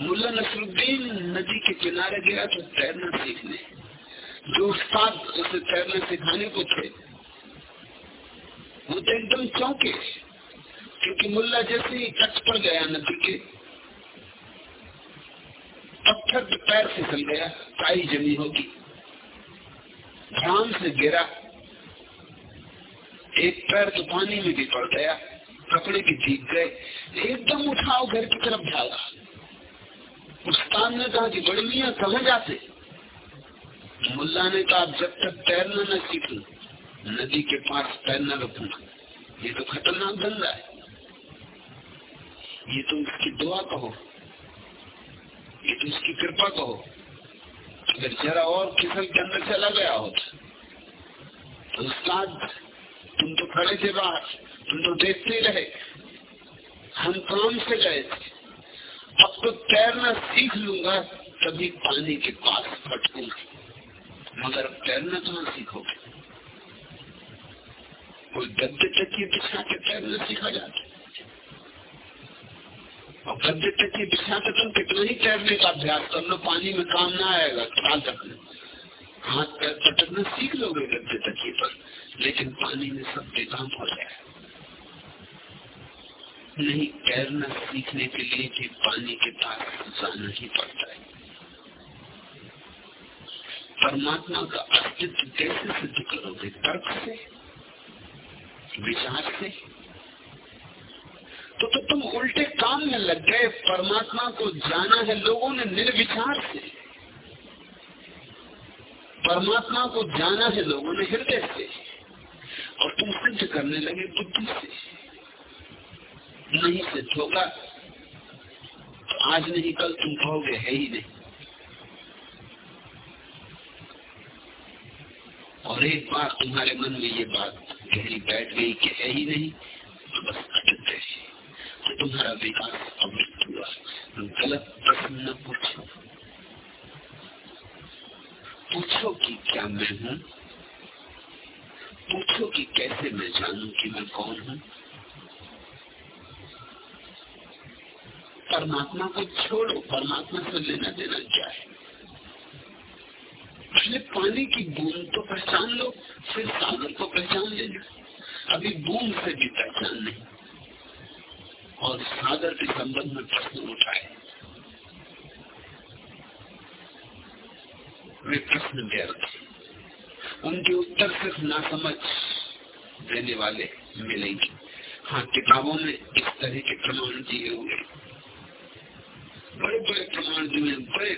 मुल्ला नसरुद्दीन नदी के किनारे गया तो तैरना सीखने। जो उस्ताद उसे तैरना सिखाने को थे वो तो एकदम चौंके। क्योंकि मुल्ला जैसे ही तट पर गया नदी के, पत्थर पैर फिसल गया, काई जमी होगी। ध्यान से गिरा। एक पैर तो पानी में भी पड़ गया, कपड़े भी भीग गए। एकदम उठाओ घर की तरफ़ भागा। उस्ताद ने कहा कि बड़े मियाँ, कहा जाते? मुल्ला ने कहा जब तक तैरना न सीखू नदी के पास तैरना रखूँगा ये तो खतरनाक धंधा है। ये तो उसकी दुआ कहो। ये तो उसकी कृपा कहो। अगर जरा और किसल के अंदर चला गया होता तो उस्ताद, तुम तो खड़े थे बाहर। तुम तो देखते ही रहे। हम काम से गए थे। अब तो तैरना सीख लूँगा, तभी पानी के पास फटकूँगा मगर तैरना कहाँ सीखोगे? कोई गद्दे तकिए बिछा के तैरना सीखा जाता और गद्दे तकिए बिछा के तुम कितना ही तैरने का अभ्यास कर लो, पानी में काम ना आएगा ख्याल रखना हाथ पैर पटकना सीख लोगे गद्दे तकिए पर, लेकिन पानी में सब बेकाम हो जाए। नहीं, तैरना सीखने के लिए भी पानी के पास जाना ही पड़ता है। परमात्मा का अस्तित्व कैसे सिद्ध करोगे? तर्क से? विचार से तो, तो तुम उल्टे काम में लग गए परमात्मा को जाना है लोगों ने निर्विचार से। परमात्मा को जाना है लोगों ने हृदय से। और तुम सिद्ध करने लगे बुद्धि से। नहीं सिद्ध होगा तो आज नहीं कल तुम कहोगे है ही नहीं। और एक बार तुम्हारे मन में ये बात गहरी बैठ गई कि है ही नहीं तो बस अटक तो तुम्हारा विकास अमृत हुआ। गलत प्रश्न न पूछो। पूछो कि क्या मैं हूँ? पूछो कि कैसे मैं जानू कि मैं कौन हूँ? परमात्मा को छोड़ो। परमात्मा से लेना देना क्या है? पहले पानी की बूंद तो पहचान लो, फिर सागर को पहचान लेना अभी बूंद से भी पहचान नहीं। और सागर के संबंध में प्रश्न उठाए। वे प्रश्न व्यर्थ उनके उत्तर सिर्फ़ ना समझ देने वाले मिलेंगे। हाँ किताबों में इस तरह के प्रमाण दिए हुए बड़े बड़े प्रमाण दिए बड़े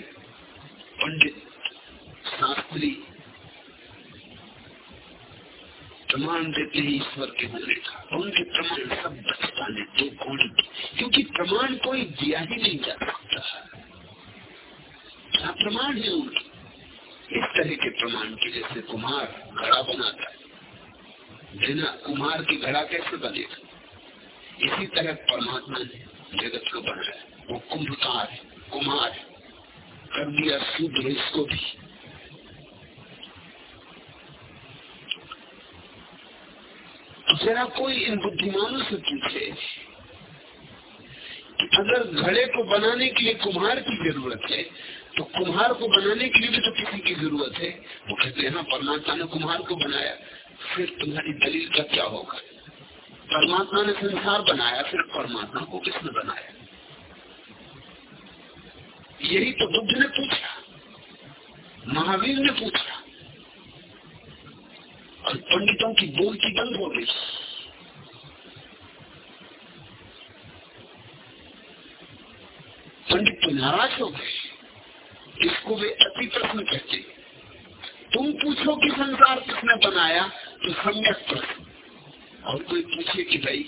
पंडित शास्त्री। प्रमाण देते हैं ईश्वर के होने का उनके प्रमाण सब बचता ने दो कौन क्योंकि प्रमाण कोई दिया ही नहीं जा सकता। क्या प्रमाण है उनके? इस तरह के प्रमाण के जैसे कुमार घड़ा बनाता है। बिना कुमार की घड़ा कैसे बनेगा इसी तरह परमात्मा ने जगत को बनाया। वो कुंभकार है, कुमार कर दिया शूद्र इसको भी। जरा कोई इन बुद्धिमानों से पूछे कि अगर घड़े को बनाने के लिए कुम्हार की ज़रूरत है तो कुम्हार को बनाने के लिए भी तो किसी की ज़रूरत है। वो कहते हैं ना परमात्मा ने कुम्हार को बनाया, फिर तुम्हारी दलील का क्या होगा? परमात्मा ने संसार बनाया, फिर परमात्मा को किसने बनाया? यही तो बुद्ध ने पूछा, महावीर ने पूछा। और पंडितों की बोलती बंद हो गई। पंडित तो नाराज़ हो गए। इसको वे अति प्रश्न कहते तुम पूछो कि संसार किसने बनाया तो सम्यक प्रश्न। और कोई पूछे कि भाई,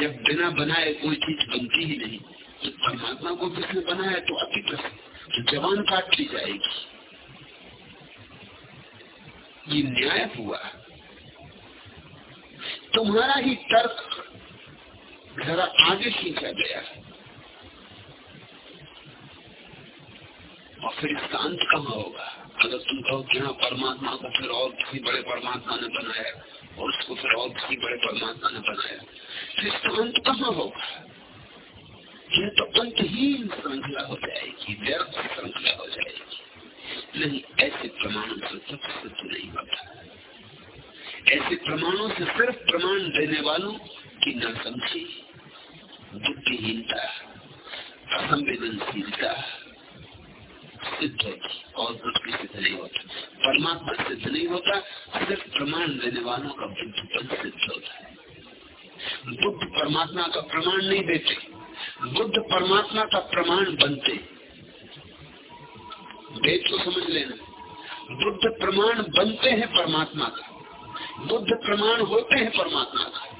जब बिना बनाए कोई चीज़ बनती ही नहीं तो परमात्मा को किसने बनाया तो अति प्रश्न। तो जवान काट ली जाएगी। ये न्याय हुआ। तुम्हारा ही तर्क जरा आगे खींचा गया। और फिर इसका अंत कहाँ होगा? अगर तुम कहो कि हाँ परमात्मा को फिर और किसी बड़े परमात्मा ने बनाया और उसको फिर और किसी बड़े परमात्मा ने बनाया फिर इसका अंत कहाँ होगा? यह तो अंतहीन श्रृंखला हो जाएगी, व्यर्थ श्रृंखला हो जाएगी। नहीं, ऐसे प्रमाणों से सब सिद्ध नहीं होता। ऐसे प्रमाणों से सिर्फ़ प्रमाण देने वालों की न समझी बुद्धिहीनता, असंवेदनशीलता सिद्ध होती और भी सिद्ध नहीं होता। परमात्मा सिद्ध नहीं होता, सिर्फ़ प्रमाण देने वालों का बुद्धिपन सिद्ध होता है। बुद्ध परमात्मा का प्रमाण नहीं देते, बुद्ध परमात्मा का प्रमाण बनते। वेद तो समझ लेना। बुद्ध प्रमाण बनते हैं परमात्मा का। बुद्ध प्रमाण होते हैं परमात्मा का।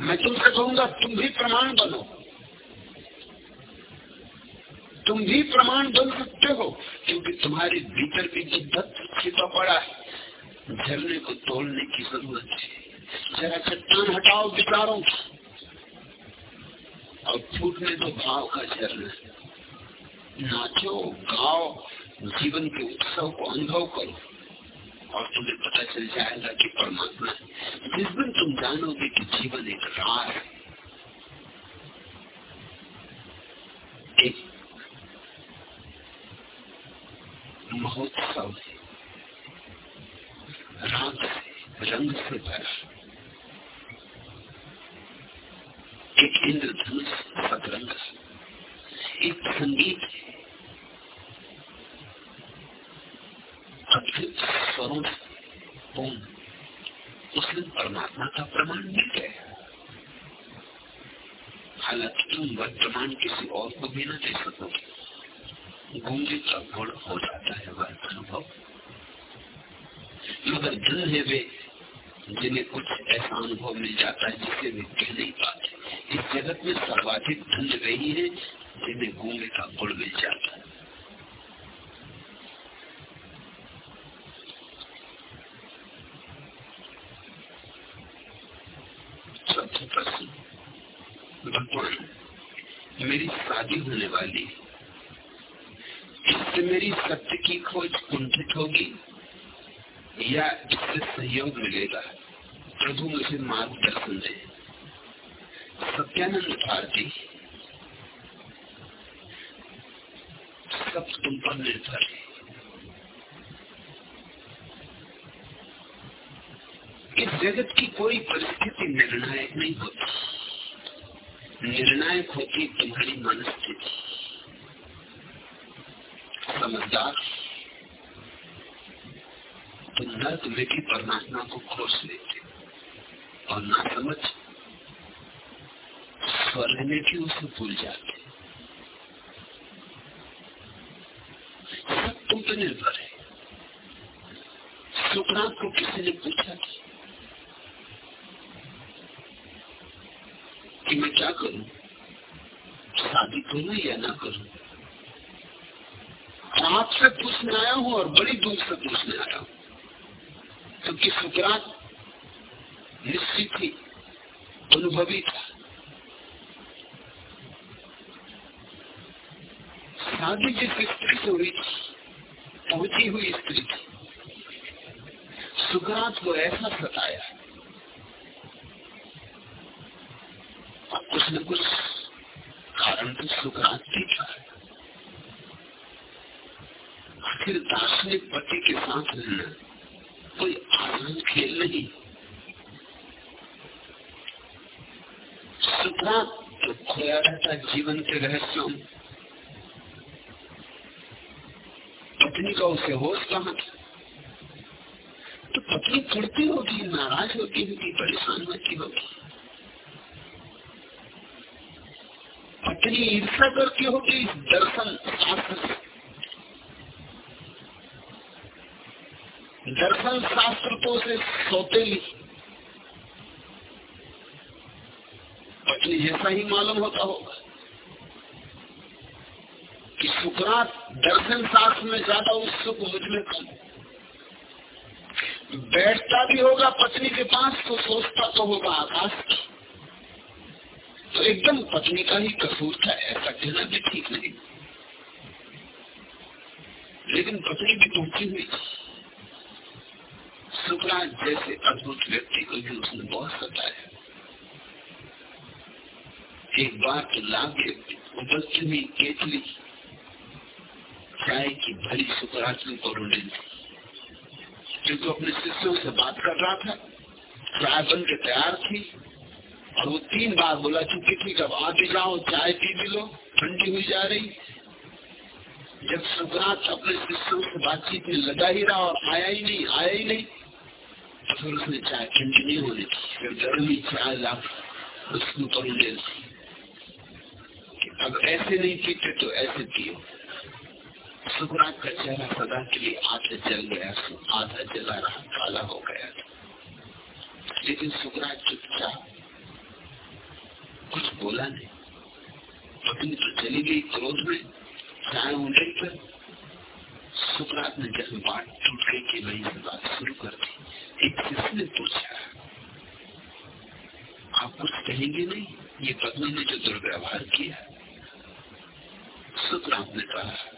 मैं तुमसे कहूँगा, तुम भी प्रमाण बनो। तुम भी प्रमाण बन सकते हो, क्योंकि तुम्हारे भीतर भी जिद्दत छिपा पड़ा है। झरने को तोड़ने की ज़रूरत है। जरा चट्टान हटाओ विचारों की। और फूटने दो भाव का झरना। नाचो, गाओ, जीवन के उत्सव को अनुभव करो। और तुम्हें पता चल जाएगा कि परमात्मा जिस दिन तुम जानोगे कि जीवन एक राह है, एक महोत्सव है राग से रंग से भरा। एक इंद्रधनुष सतरंग एक संगीत है अद्भुत स्वरों उस दिन परमात्मा का प्रमाण मिल गया हालाँकि तुम प्रमाण किसी और को भी न दे सकोगे गूँगे का गुण हो जाता है वह अनुभव। मगर धन है वे, जिन्हें कुछ ऐसा अनुभव मिल जाता है जिसे वे कह नहीं पाते। इस जगत में सर्वाधिक धन वही है जिन्हें गूँगे का गुण मिल जाता है भगवान मेरी शादी होने वाली इससे मेरी सत्य की खोज कुंठित होगी या इससे सहयोग मिलेगा प्रभु मुझे मार्गदर्शन दे सत्यानंद भारती सब तुम पर निर्भर है इस जगत की कोई परिस्थिति निर्णायक नहीं होती। निर्णायक होती तुम्हारी मनस्थिति। समझदार। तुम न तुम्हें की परमात्मा को खोज लेते और ना समझ। स्वरने की उसे भूल जाते सब तुम पे निर्भर है। सुखनाथ को किसी ने पूछा कि मैं क्या करूँ? शादी करूँ या ना करूँ? आपसे पूछने आया हूँ और बड़ी दूर से पूछने आया हूँ। क्योंकि सुकरात निश्चित ही अनुभवी था। शादी जिस स्त्री से हुई पहुँची हुई स्त्री। थी सुकरात को ऐसा सताया कुछ न कुछ कारण तो सुकरात भी था आखिर दार्शनिक पति के साथ रहना कोई आसान खेल नहीं। सुखरात तो खोया रहता जीवन के रहस्यों में पत्नी का उसे होश कहा तो पत्नी करती होगी, नाराज़ होती होगी, परेशान होती होगी। पत्नी ईर्षा करती होगी, दर्शन शास्त्र से दर्शन शास्त्र तो से सौतेली पत्नी जैसा ही मालूम होता होगा। सुकरात दर्शन शास्त्र में ज़्यादा उत्सुक मुझमें कम बैठता भी होगा पत्नी के पास तो सोचता तो होगा आकाश की। तो एकदम पत्नी का ही कसूर था, ऐसा कहना भी ठीक नहीं। लेकिन पत्नी भी पहुँची हुई सुकरात जैसे अद्भुत व्यक्ति को भी उसने बहुत सताया। एक बार तो लाके उबलती हुई केतली चाय की भरी सुकरात में परोड़ी क्योंकि अपने शिष्यों से बात कर रहा था चाय बन के तैयार थी, और वो तीन बार बोला चुकी थी कब आते जाओ, चाय पी भी लो, ठंडी हुई जा रही। जब सुकरात अपने शिष्यों से बातचीत में लगा ही रहा और आया ही नहीं, आया ही नहीं तो फिर उसने चाय ठंडी नहीं होनी थी फिर गर्मी चाय ला उसमें परोड़े अब ऐसे नहीं पीते तो ऐसे पियो। सुखरात का चेहरा सदा के लिए आधे जल गया, आधा जला रहा, काला हो गया लेकिन सुखरात चुपचाप कुछ बोला नहीं। पत्नी तो चली गई क्रोध में चाय उठे पर सुखरात ने जब बात टूट गई कि वही बात शुरू कर दी। एक शिष्य ने पूछा? आप कुछ कहेंगे नहीं? ये पत्नी ने जो दुर्व्यवहार किया सुखरात ने कहा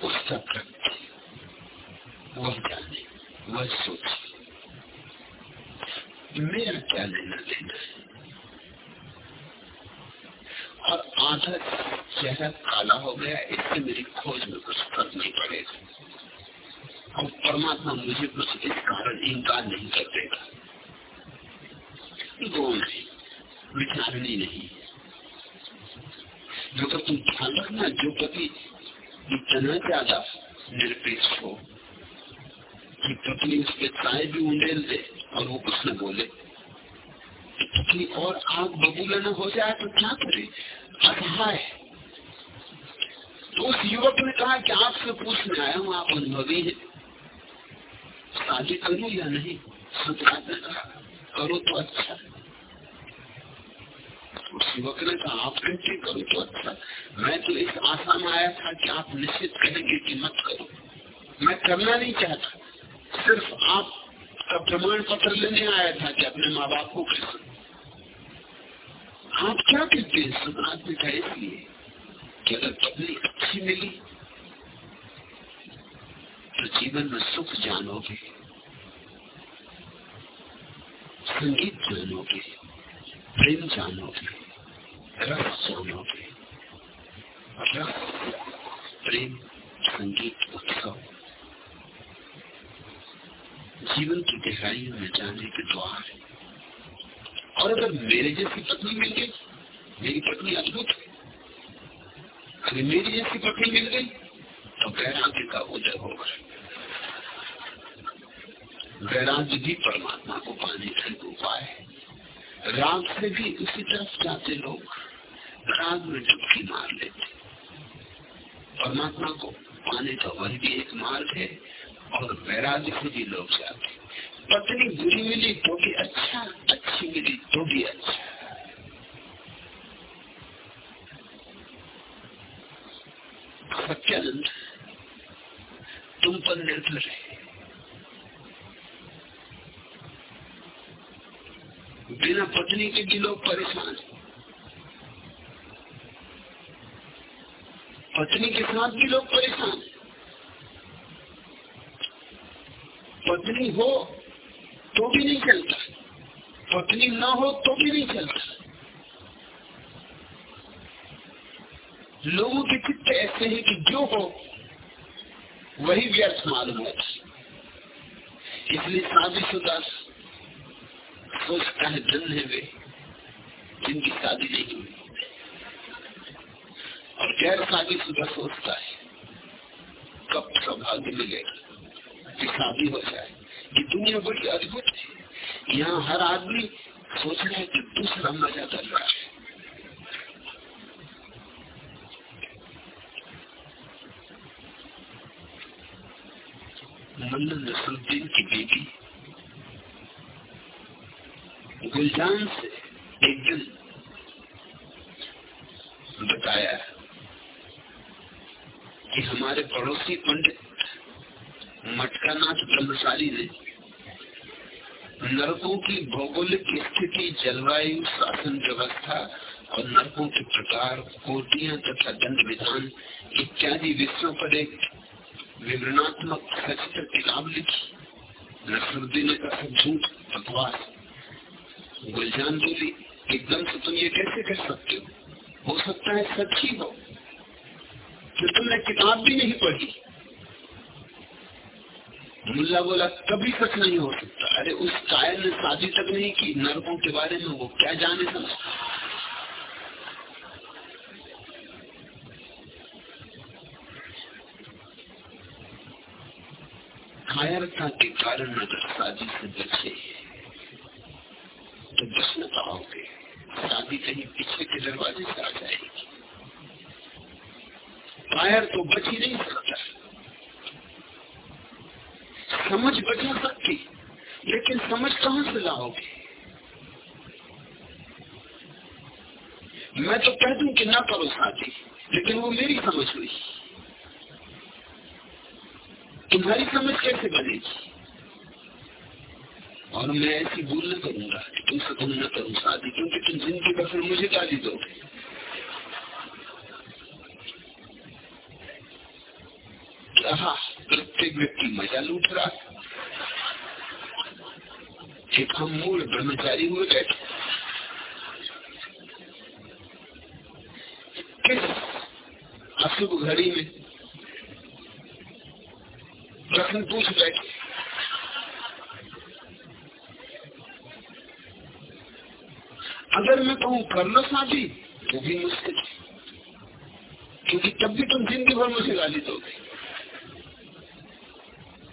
उसका प्रत्य वह जाने वह सोचे मेरा क्या लेना देना है और आधा चेहरा काला हो गया इससे मेरी खोज में कुछ फ़र्क नहीं पड़ेगा और परमात्मा मुझे कुछ इस कारण इनकार नहीं कर देगा गौण नहीं विचारणी नहीं तो तुम ध्यान रखना जो पति इतना ज़्यादा निरपेक्ष हो कि पत्नी उसके चाय भी उंडेल दे और वो कुछ न बोले। पत्नी और आग बबूला न हो जाए तो क्या करे? असहाय तो उस युवक ने कहा कि आपसे पूछने आया हूँ, आप अनुभवी है। शादी करूँ या नहीं? कहा करो। तो अच्छा। उस युवक ने कहा आप कहते करो तो अच्छा। मैं तो इस आशा में आया था कि आप निश्चित कहेंगे कि मत करो। मैं करना नहीं चाहता। सिर्फ़ आप का प्रमाण पत्र लेने आया था कि अपने माँ बाप को कैसे। आप क्या कहते हैं? समाज में था इसलिए कि अगर पत्नी अच्छी मिली तो जीवन में सुख जानोगे, संगीत जानोगे प्रेम जानोगे रस जानोगे रस प्रेम संगीत उत्सव। जीवन की गहराइयों में जाने के द्वार है। और अगर मेरे जैसी पत्नी मिल गई, मेरी पत्नी अद्भुत है। अगर मेरी जैसी पत्नी मिल गई तो वैराग्य का उदय होगा। वैराग्य भी परमात्मा को पाने का उपाय है। राग से भी उसी तरफ़ जाते लोग। राग में डुबकी मार लेते। परमात्मा को पाने का वह भी एक मार्ग है और वैराग्य से भी लोग जाते। पत्नी बुरी मिली तो भी अच्छा अच्छी मिली तो भी अच्छा। सत्यानंद तुम पर निर्भर है। बिना पत्नी के भी लोग परेशान पत्नी के साथ भी लोग परेशान पत्नी हो तो भी नहीं चलता। पत्नी ना हो तो भी नहीं चलता। लोगों के चित्त ऐसे हैं कि जो हो, वही व्यर्थ मालूम होता इसलिए शादीशुदा सोचता है धन है वे, जिनकी शादी नहीं हुई। और गैर शादी सुबह सोचता है, कब सौभाग्य मिलेगा कि शादी हो जाए। ये दुनिया बड़ी अद्भुत है। यहाँ हर आदमी सोच रहा है कि दूसरा मज़ा कर रहा है। मल्ल नसरुद्दीन की बेटी गुलजान से एक दिन बताया कि हमारे पड़ोसी पंडित मटकानाथ ब्रह्मचारी ने नरकों की भौगोलिक स्थिति, जलवायु, शासन व्यवस्था और नरकों के प्रकार, कोटियाँ तथा दंड विधान इत्यादि विषयों पर एक विवरणात्मक सचित्र किताब लिखी। नसरुद्दीन का झूठ, बकवास। गुलजान बोली एकदम से तुम ये कैसे कर सकते हो? हो सकता है सच ही हो फिर तुमने किताब भी नहीं पढ़ी। मुल्ला बोला, कभी सच नहीं हो सकता। अरे, उस कायल ने शादी तक नहीं की, नरकों के बारे में वो क्या जाने समझता कायरता के कारण अगर शादी से बचे। तो बच न पाओगे शादी कहीं पीछे के दरवाजे से आ जाएगी कायर तो बच ही नहीं सकता समझ बचा सकती। लेकिन समझ कहाँ से लाओगे मैं तो कह दूँ कि ना करो शादी लेकिन वो मेरी समझ हुई तुम्हारी समझ कैसे बनेगी और मैं ऐसी भूल न करूँगा तुमसे तुम न करूँ शादी, क्योंकि तुम ज़िंदगी का फिर मुझे गाली दोगे। प्रत्येक व्यक्ति मज़ा लूट रहा एक हम मूल ब्रह्मचारी हुए बैठे। अशुभ घड़ी में प्रश्न पूछ बैठे। अगर मैं कहूँ कर लो शादी तो भी मुश्किल। क्योंकि तब भी तुम ज़िंदगी भर मुझे गाली दोगे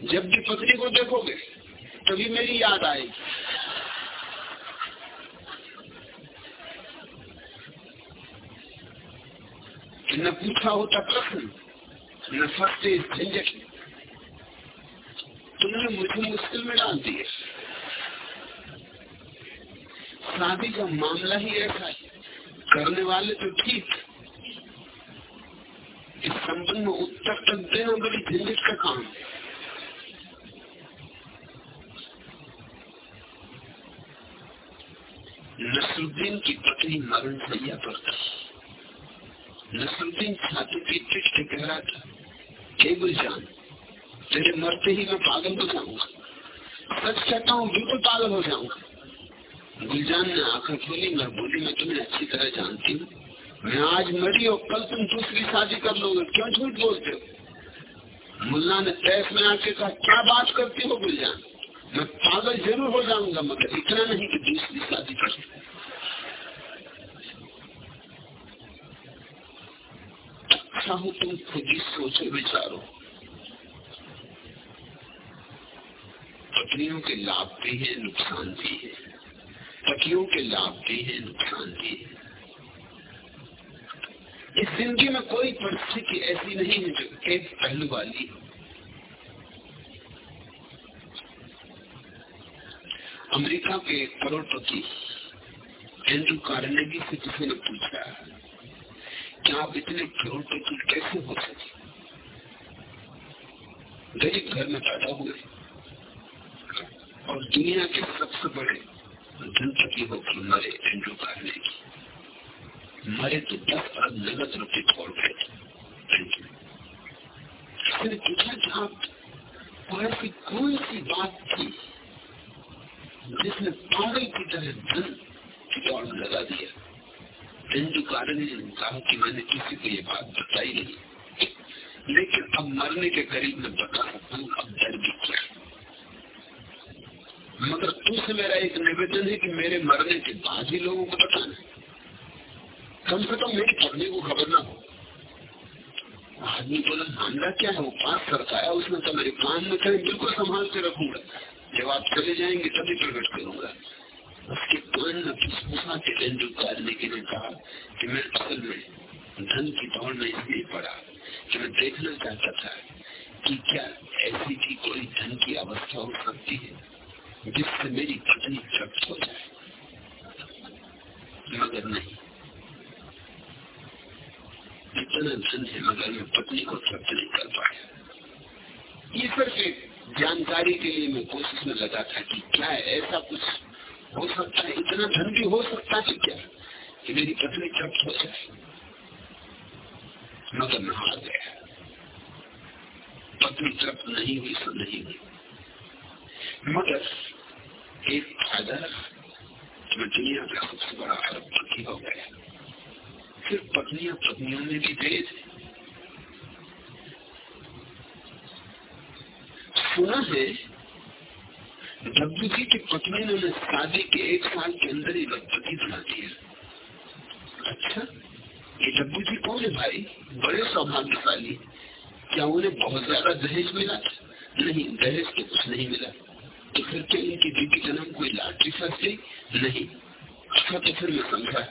जब भी पत्नी को देखोगे, तभी मेरी याद आएगी। न पूछा होता प्रश्न, न फंसते झंझट। तुमने मुझे मुश्किल में डाल दिया। शादी का मामला ही ऐसा है। करने वाले तो ठीक इस संबंध में उत्तर तक देना बड़ी झंझट का काम है। नसरुद्दीन की पत्नी मरण सैया पर थी। नसरुद्दीन छाती की पीठ कह रहा था केवल जान तेरे मरते ही मैं पागल हो जाऊँगा। सच कहता हूँ, बिल्कुल पागल हो जाऊँगा। गुलजान ने आकर खोली, मैं बोली, मैं तुम्हें अच्छी तरह जानती हूँ। मैं आज मरी और कल तुम दूसरी शादी कर लोगे। क्यों झूठ बोलते हो? मुल्ला ने तैस में आके कहा, क्या बात करती हो गुलजान? मैं पागल ज़रूर हो जाऊँगा, मगर इतना नहीं कि दूसरी शादी कर अच्छा हो तुम खुद ही सोचो, विचारो। पत्नियों के लाभ भी है, नुकसान भी है। पतियों के लाभ भी है, नुकसान भी इस ज़िंदगी में कोई परिस्थिति ऐसी नहीं है जो एक पहलू वाली अमेरिका के एक करोड़पति, एंड्रू कार्नेगी से किसी ने पूछा, क्या आप इतने करोड़पति कैसे हो सके? गरीब घर में पैदा हुए और दुनिया के सबसे बड़े धनपति होकर मरे एंड्रू कार्नेगी मरे तो दस अरब नगद रुपये छोड़ गए मैंने पूछा कि आप ऐसी कौन सी बात थी, जिसने पागल की तरह धन की दौड़ लगा दिया हिंदू कारण ने कहा कि मैंने किसी को ये बात बताई नहीं। लेकिन अब मरने के करीब में बता सकता हूँ अब डर भी क्या मगर तुमसे मेरा एक निवेदन है कि मेरे मरने के बाद ही लोगों को बताना कम से कम मेरी पत्नी को खबर ना हो। आदमी बोला, मामला क्या है? वो पास सरकाया उसने तो मेरे कान में कहीं बिल्कुल संभाल के रखूँगा। जब आप चले जाएँगे, तभी प्रकट करूँगा। उसके कान में फुसफुसा के एंड्रू काटने के लिए कहा कि मैं असल में धन की दौड़ में इसलिए पड़ा कि मैं देखना चाहता था कि क्या ऐसी भी कोई धन की अवस्था हो सकती है। जिससे मेरी पत्नी तृप्त हो जाए, मगर नहीं। इतना धन है मगर मैं पत्नी को तृप्त नहीं कर पाया। ये सिर्फ़ एक जानकारी के लिए मैं कोशिश में लगा था कि क्या ऐसा कुछ हो सकता है, इतना धन भी हो सकता है क्या, कि मेरी पत्नी तृप्त हो जाए। मगर मैं हार गया। पत्नी तृप्त नहीं हुई सो नहीं हुई। मगर एक फ़ायदा जो दुनिया का सबसे बड़ा अरबपति हो गया फिर पत्नियाँ पत्नियों में भी भेद सुना है डब्बू जी की पत्नी ने उन्हें शादी के एक साल के अंदर ही लखपति बना दिया। अच्छा ये डब्बू जी कौन है भाई? बड़े सौभाग्यशाली। क्या उन्हें बहुत ज़्यादा दहेज मिला? नहीं, दहेज तो कुछ नहीं मिला। तो फिर क्या इनकी बीबी का नाम कोई लाटरी फंस नहीं। अच्छा तो फिर मैं समझा।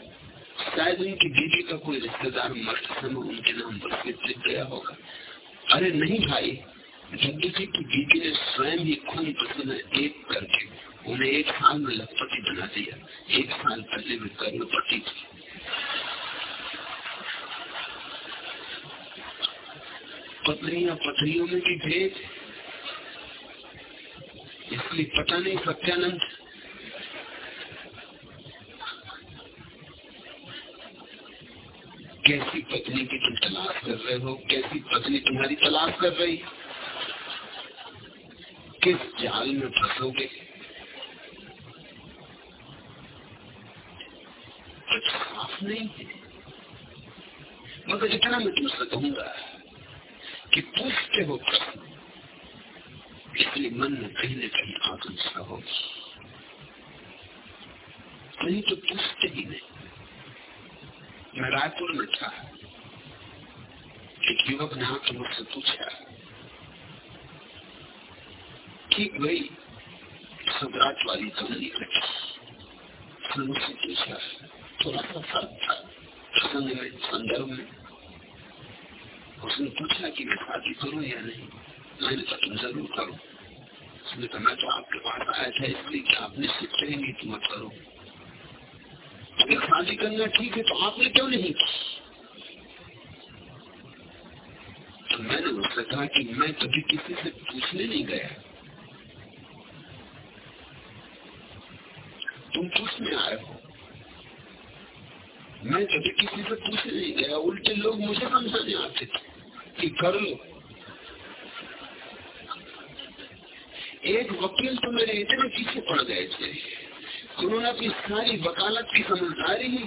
शायद उनकी बीबी का कोई रिश्तेदार मरते समय उनके नाम पर लिख गया होगा। अरे नहीं भाई जग्गी जी की बीबी ने स्वयं ही खून पसीना एक करके उन्हें एक साल में लखपति बना दिया। एक साल पहले में कर्णपति थी। पत्रियाँ पत्रियों में भी भेद। इसलिए पता नहीं सत्यानंद। कैसी पत्नी की तुम तलाश कर रहे हो? कैसी पत्नी तुम्हारी तलाश कर रही? किस जाल में फंसोगे? कुछ साफ़ नहीं है। मगर इतना मैं तुमसे कहूँगा कि पूछते हो प्रश्न। इसलिए मन में कहीं न कहीं आकांक्षा होगी नहीं तो पूछते ही नहीं मैं रायपुर में था एक युवक ने आकर मुझसे पूछा ठीक वही सम्राट वाली कहानी घटी मुझसे पूछा थोड़ा सा फ़र्क था प्रसंग में संदर्भ में उसने पूछा कि मैं शादी करूँ या नहीं मैंने ज़रूर करो उसने कहा मैं तो आपके पास आया था इसलिए कि आप निश्चित करेंगे कि मत करो अगर शादी करना ठीक है तो आपने क्यों नहीं की तो मैंने उससे कहा कि मैं कभी किसी से पूछने नहीं गया। तुम पूछने आए हो मैं कभी किसी से पूछने नहीं गया। उल्टे लोग मुझे समझाने आते थे कि कर लो। एक वकील तो मेरे इतने पीछे पड़ गए थे। उन्होंने अपनी सारी वकालत की समझदारी ही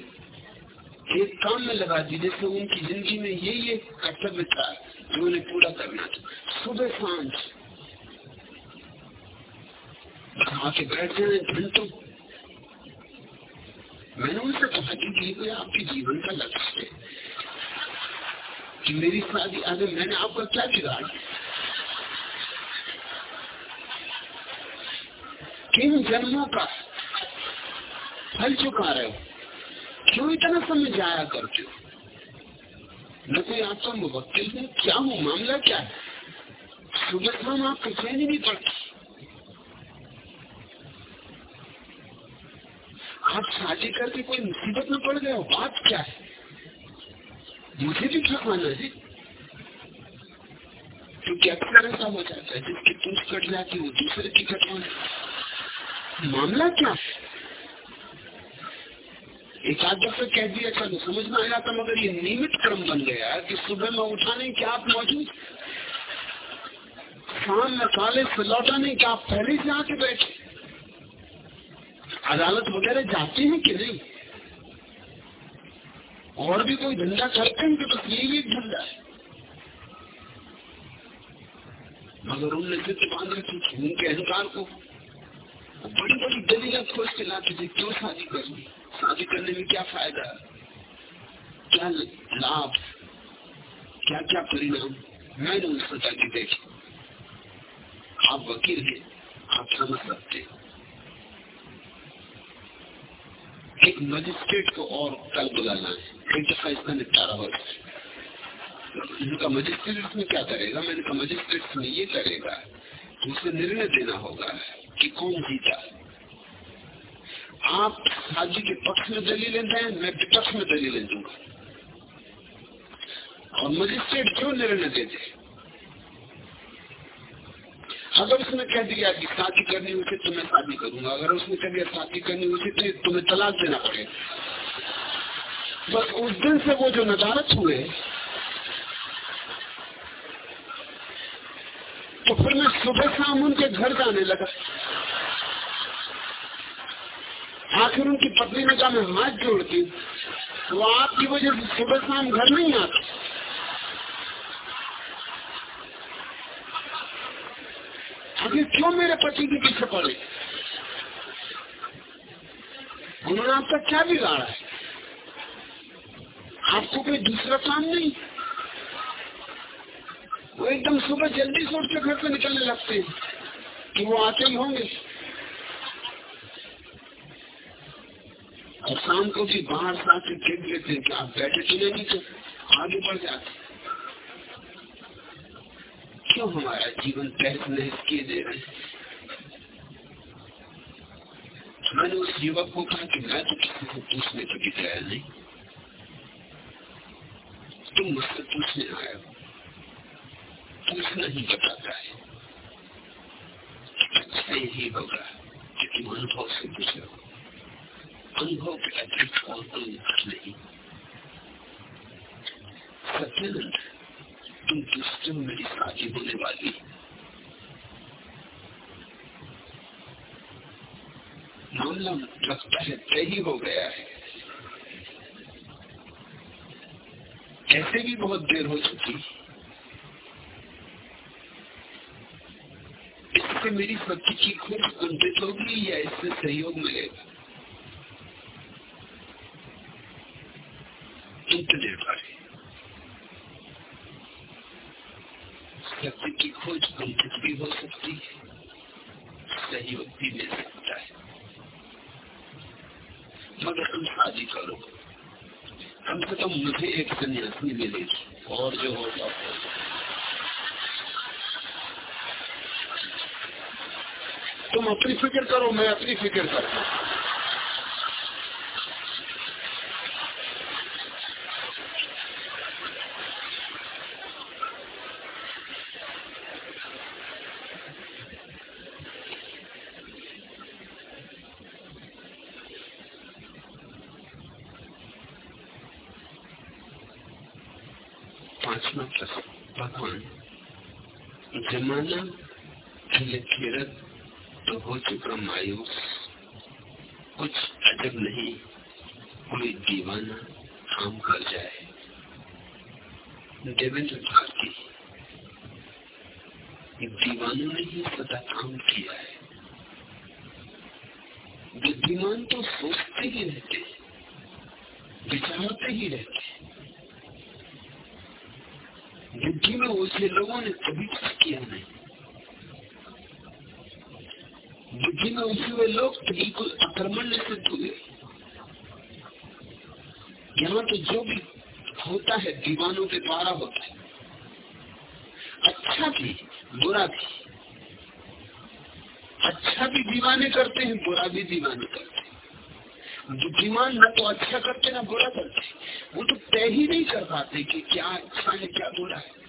एक काम में लगा दी जैसे उनकी ज़िंदगी में ये ये कर्तव्य था जो उन्हें पूरा करना था। सुबह साँझ आके बैठ जाए, घंटों। मैंने उनसे कहा कि ये आपके जीवन का लक्ष्य है कि मेरी शादी आगे मैंने आपका क्या बिगाड़ा किन जन्मों का फल चुका रहे हो? क्यों इतना समय जाया करते हो? न कोई आपका मुवक्किल हूँ। क्या हूँ मामला क्या है? सुबह शाम आपको ही नहीं पड़ती आप शादी करके कोई मुसीबत में पड़ गए हो? बात क्या है? मुझे भी ठकाना है? क्योंकि अक्सर ऐसा हो जाता है, जिसकी पूछ कट जाती है, वो दूसरे की कटवाना मामला क्या? है एक आध दफे कह दिया चलो समझ में आ जाता मगर ये नियमित क्रम बन गया है कि सुबह में उठा नहीं क्या आप मौजूद शाम में से लौटा नहीं क्या आप पहले से आके बैठे अदालत वगैरह जाते हैं कि नहीं? और भी कोई धंधा करते हैं कि बस यही एक धंधा है? मगर उनने सिर्फ़ बाँध रखी उनके अहंकार को बड़ी बड़ी दलील खोज के लाते थे क्यों शादी करनी? शादी करने में क्या फ़ायदा? क्या लाभ? क्या क्या परिणाम? मैंने उन सजा की देखी। आप वकील हैं, आप समझ सकते एक मजिस्ट्रेट को और कल बुलाना है। एक दफ़ा इसका निपटारा हो। इनका मजिस्ट्रेट, इसमें क्या करेगा? मैंने कहा, मजिस्ट्रेट, इसमें ये करेगा तो उसे निर्णय देना होगा। कि कौन जीता? आप शादी के पक्ष में दलीलें दें, मैं विपक्ष में दलीलें दूँगा। और मजिस्ट्रेट क्यों निर्णय दे दे अगर उसने कह दिया कि शादी करनी उचित तो मैं शादी करूँगा। अगर उसने कह दिया शादी करनी उचित तो तुम्हें तलाक देना पड़ेगा। बस उस दिन से वो जो नदारत हुए तो फिर मैं सुबह शाम उनके घर जाने लगा। आखिर उनकी पत्नी ने कहा, मैं हाथ जोड़ती वो आपकी वजह से सुबह शाम घर नहीं आती। आखिर क्यों मेरे पति के पीछे पड़े? उन्होंने आपका क्या बिगाड़ा है? आपको कोई दूसरा काम नहीं? वो एकदम सुबह जल्दी से उठ के घर से निकलने लगते हैं। कि वो आते ही होंगे। और शाम को भी बाहर से आके देख लेते हैं कि आप बैठे चले नहीं तो आगे बढ़ जाते। क्यों हमारा जीवन तहस नहस किए दे रहे मैंने उस युवक को कहा कि मैं तो किसी को पूछने कभी गया नहीं। तुम मुझसे पूछने आए हो। पूछना ही बताता है यही होगा कि तुम अनुभव से हो अनुभव के अतिरिक्त और कोई नहीं सत्यानंद तुम में मेरी शादी होने वाली मामला लगता है तय ही हो गया है ऐसे भी बहुत देर हो चुकी इससे मेरी सत्य की खुद कुंठित होगी या इससे सहयोग मिलेगा इंटरनेट पर सत्य की खोज कुंठित भी हो सकती है सहयोग भी मिल सकता है मगर तुम शादी करो कम से कम मुझे एक सन्यासी मिलेगी और जो होगा तुम अपनी फ़िक्र करो मैं अपनी फ़िक्र करता पांचवा प्रश्न भगवान जमाना खिले फिरत तो हो चुका मायूस कुछ अजब नहीं कोई दीवाना काम कर जाए देवेंद्र भारती दीवानों ने ही सदा काम किया है बुद्धिमान तो सोचते ही रहते विचारते ही रहते बुद्धि में उसे लोगों ने कभी कुछ किया नहीं बुद्धि में उसे हुए लोग तो बिल्कुल अक्रमण्य सिद्ध हुए यहाँ तो जो भी होता है दीवानों के द्वारा होता है अच्छा भी बुरा भी अच्छा भी दीवाने करते हैं बुरा भी दीवाने करते बुद्धिमान न तो अच्छा करते ना बुरा करते वो तो तय ही नहीं कर पाते कि क्या अच्छा है, क्या बुरा है।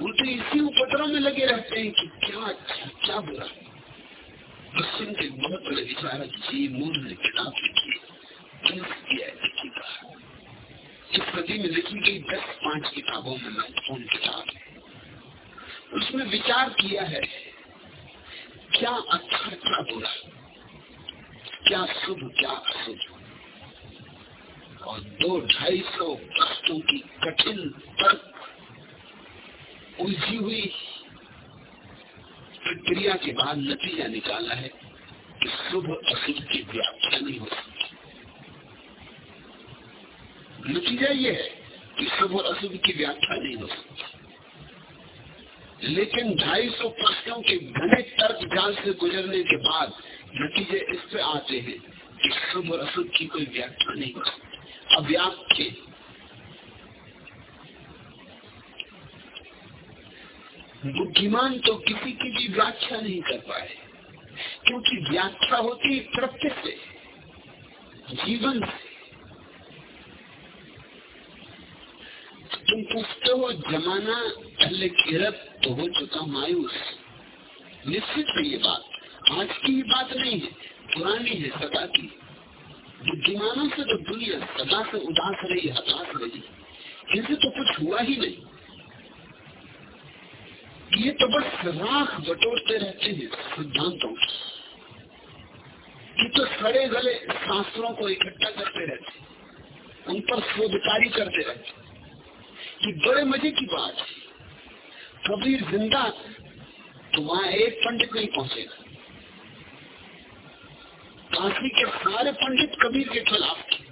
वो तो इसी उपद्रव में लगे रहते हैं कि क्या अच्छा क्या बुरा पश्चिम के बहुत बड़े विचारक जी, मूल ने किताब लिखी लिखी इस सदी में लिखी गई दस पाँच किताबों में महत्वपूर्ण किताब उसमें विचार किया है क्या अच्छा क्या बुरा क्या शुभ, क्या अशुभ। और दो ढाई सौ प्रश्नों की कठिन तर्क उलझी हुई प्रक्रिया के बाद नतीजा निकाला है कि शुभ अशुभ की व्याख्या नहीं हो सकती। नतीजा यह है कि शुभ और अशुभ की व्याख्या नहीं हो सकती। लेकिन ढाई सौ प्रश्नों के घने तर्क जाल से गुजरने के बाद नतीजे इस पे आते हैं कि शुभ और अशुभ की कोई व्याख्या नहीं हो सकती अव्याख्य बुद्धिमान तो किसी की भी व्याख्या नहीं कर पाए, क्योंकि व्याख्या होती प्रत्यय से, जीवन से। तुम पूछते हो, जमाना किरत तो हो चुका मायूस। निश्चित है ये बात। आज की ही बात नहीं है, पुरानी है सदा की। बुद्धिमानों से तो दुनिया सदा से उदास रही, हताश रही इनसे तो कुछ हुआ ही नहीं। ये तो बस राख बटोरते रहते हैं सिद्धांतों की तो सड़े गले शास्त्रों को इकट्ठा करते रहते उन पर शोधकारी करते रहते कि बड़े मज़े की बात है। कबीर ज़िंदा तो वहाँ एक पंडित नहीं पहुंचेगा। काशी के सारे पंडित कबीर के खिलाफ थे।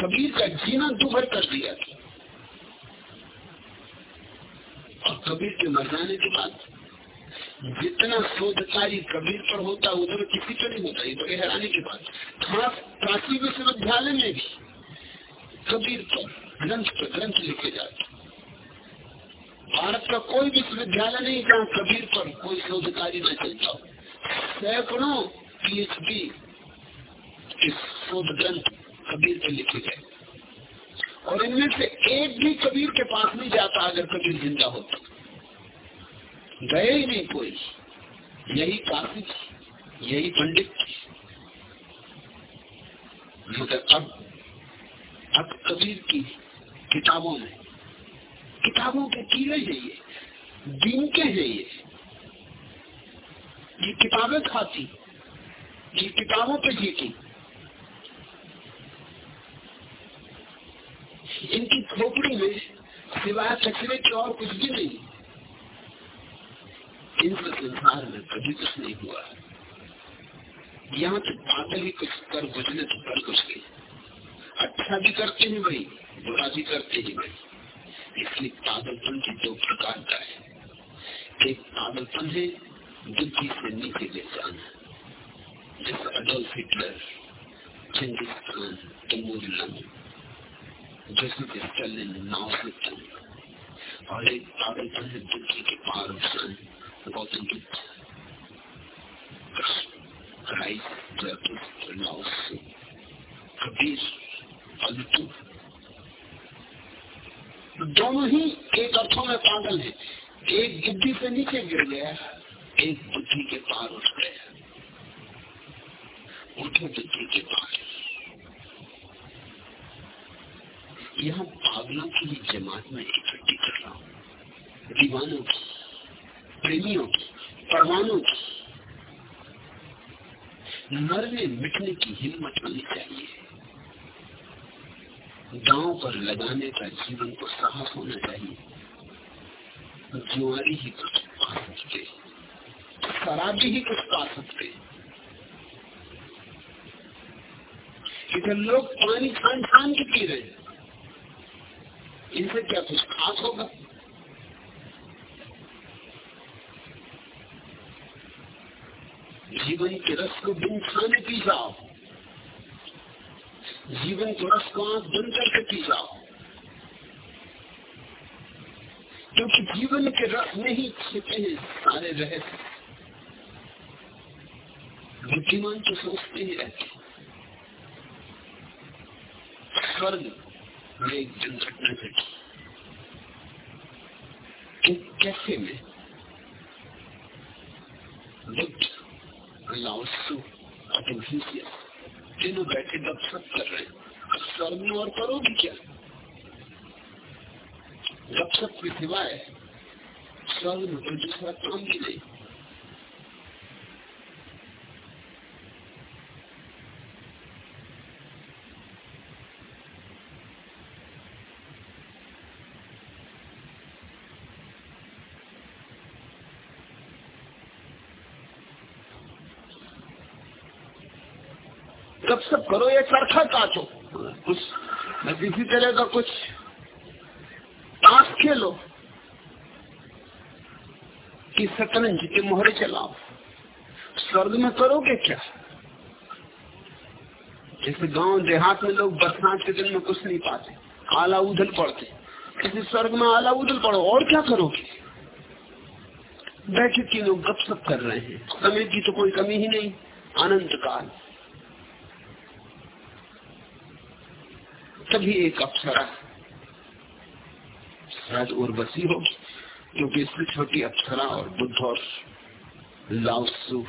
कबीर का जीना दुभर कर दिया था। और कबीर के मर जाने के बाद जितना शोध कार्य कबीर पर होता, उधर किसी पर नहीं होता, ये बड़े हैरानी की बात। काशी विश्वविद्यालय में भी कबीर पर ग्रंथ पर ग्रंथ लिखे जाते। भारत का कोई विश्वविद्यालय नहीं जहाँ कबीर पर कोई शोध कार्य न चलता हो। सैकड़ों पीएचडी के शोध ग्रंथ कबीर पर लिखे गए। और इनमें से एक भी कबीर के पास नहीं जाता अगर कबीर ज़िंदा होता। गए ही नहीं कोई। यही काफ़ी यही पंडित मगर अब अब कबीर की किताबों में किताबों के कीड़े ये दिन के हैं ये किताबें खाती, ये किताबों पे जीती। इनकी खोपड़ी में सिवाय कचरे के और कुछ भी नहीं। इनसे संसार में कभी कुछ नहीं हुआ। यहाँ तो पागल ही कुछ कर गुजरे तो कर कुछ नहीं। अच्छा भी करते हैं भाई, बुरा भी करते हैं भाई। इसलिए पागलपन की दो प्रकार का है। एक पागलपन है बुद्धि से नीचे ले जाना। जैसे Adolf Hitler Genghis Khan Timur जैसे स्टालिन नाव और एक पागलपन है बुद्धि के पार उठान। गौतम बुद्ध क्राइस्ट कबीर फालतू दोनों ही एक अर्थों में पागल है। एक बुद्धि से नीचे गिर गया, एक बुद्धि के पार उठ गया। उठे बुद्धि के पार। यहाँ पागलों की जमात में इकट्ठी कर रहा हूँ। दीवानों की, प्रेमियों की, परवानों की। मरने मिटने की हिम्मत होनी चाहिए। गाँव पर लगाने का जीवन को साहस होना चाहिए। जुआरी ही कुछ पा सकते शराबी ही कुछ पा सकते इधर लोग पानी छान छान के पी रहे हैं। इनसे क्या कुछ खास होगा? जीवन के रस को बिन खाने पी जाओ। जीवन के रस को आँख बंद करके पी जाओ। क्योंकि जीवन के रस में ही छिपे हैं, सारे रहस्य बुद्धिमान तो सोचते ही रहते स्वर्ग में एक दुर्घटना घटी। कैसे में बुद्ध लाओसु तीनों बैठे सब कर रहे हैं। और परो करोगी क्या गपशप के सिवाय स्वर्ग में कोई दूसरा काम भी नहीं गप सब करो, या चरखा काटो। कुछ किसी तरह का कुछ ताश खेलो कि शतरंज के मोहरे चलाओ। स्वर्ग में करोगे क्या? जैसे गाँव देहात में लोग बरसात के दिन में कुछ नहीं पाते, आला उधल पड़ते। किसी स्वर्ग में आला उधल पड़ो, और क्या करोगे? बैठे तीनों गपशप कर रहे हैं। समय की तो कोई कमी ही नहीं अनंत काल। तभी एक अप्सरा। शायद उर्वशी हो, क्योंकि इससे छोटी अप्सरा और बुद्ध और लाउसु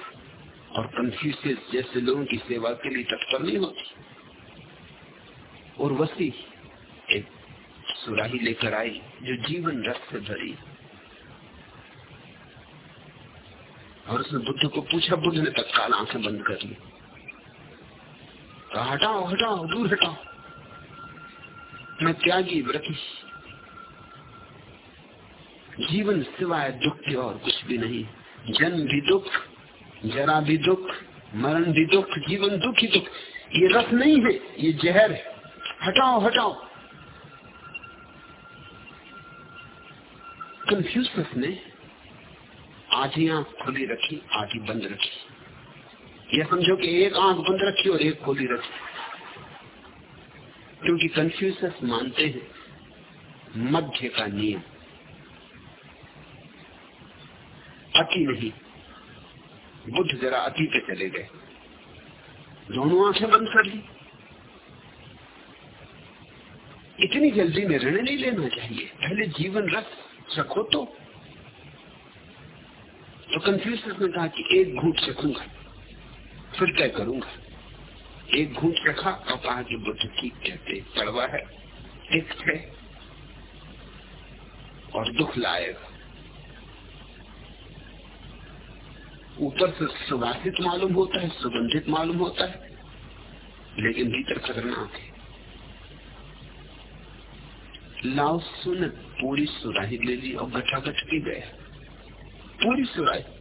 और कंफ्यूसियस जैसे लोगों की सेवा के लिए तत्पर नहीं होती। उर्वशी एक सुराही लेकर आई, जो जीवन रस से भरी। और उसने बुद्ध को पूछा, बुद्ध ने तत्काल आँखें बंद कर ली। कहा, हटाओ हटाओ, दूर हटाओ। मैं त्यागी व्रती। जीवन सिवाय दुख के और कुछ भी नहीं। जन्म भी दुख, जरा भी दुख, मरण भी दुख, जीवन दुख ही दुख। ये रस नहीं है, ये जहर है। हटाओ हटाओ। कंफ्यूज ने आधी आँख खुली रखी, आधी बंद रखी। यह समझो कि एक आँख बंद रखी और एक खोली रखी। क्योंकि कंफ्यूज मानते हैं, मध्य का नियम। अति नहीं, बुद्ध जरा अति पे चले गए। दोनों आँखें बंद कर ली। इतनी जल्दी में ऋण नहीं लेना चाहिए। पहले जीवन रखो तो। तो कंफ्यूज ने कहा कि एक घूट चखूँगा फिर तय करूँगा। एक घूट रखा और कहा कि बुद्ध ठीक कहते, कड़वा है एक है। और दुख लाएगा। ऊपर से सुवासित मालूम होता है, सुगंधित मालूम होता है, लेकिन भीतर खतरनाक है। लाओसु ने पूरी सुराही ले ली और गठागठ पी गया। पूरी सुराही।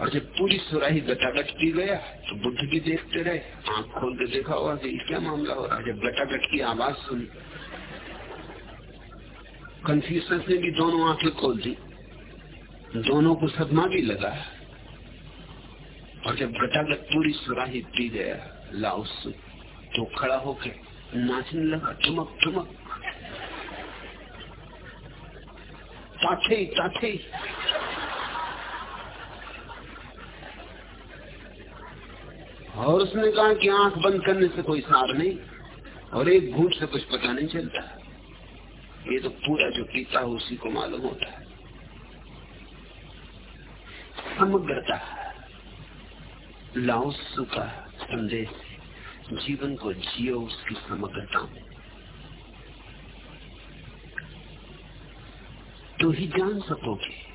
और जब पूरी सुराही गटागट पी गया तो बुद्ध भी देखते रहे, आँख खोल के देखा हुआ कि क्या मामला हो रहा है? जब गटागट की आवाज़ सुनी कंफ्यूज ने भी दोनों आँखें खोल दी। दोनों को सदमा भी लगा। और जब गटागट पूरी सुराही पी गया लाउस तो खड़ा होके नाचने लगा चुमक चुमक ताथे ताथे और उसने कहा कि आँख बंद करने से कोई सार नहीं, और एक घूट से कुछ पता नहीं चलता। ये तो पूरा जो पीता है, उसी को मालूम होता है। समग्रता लाओसु का संदेश, जीवन को जियो उसकी समग्रता में। तो ही जान सकोगे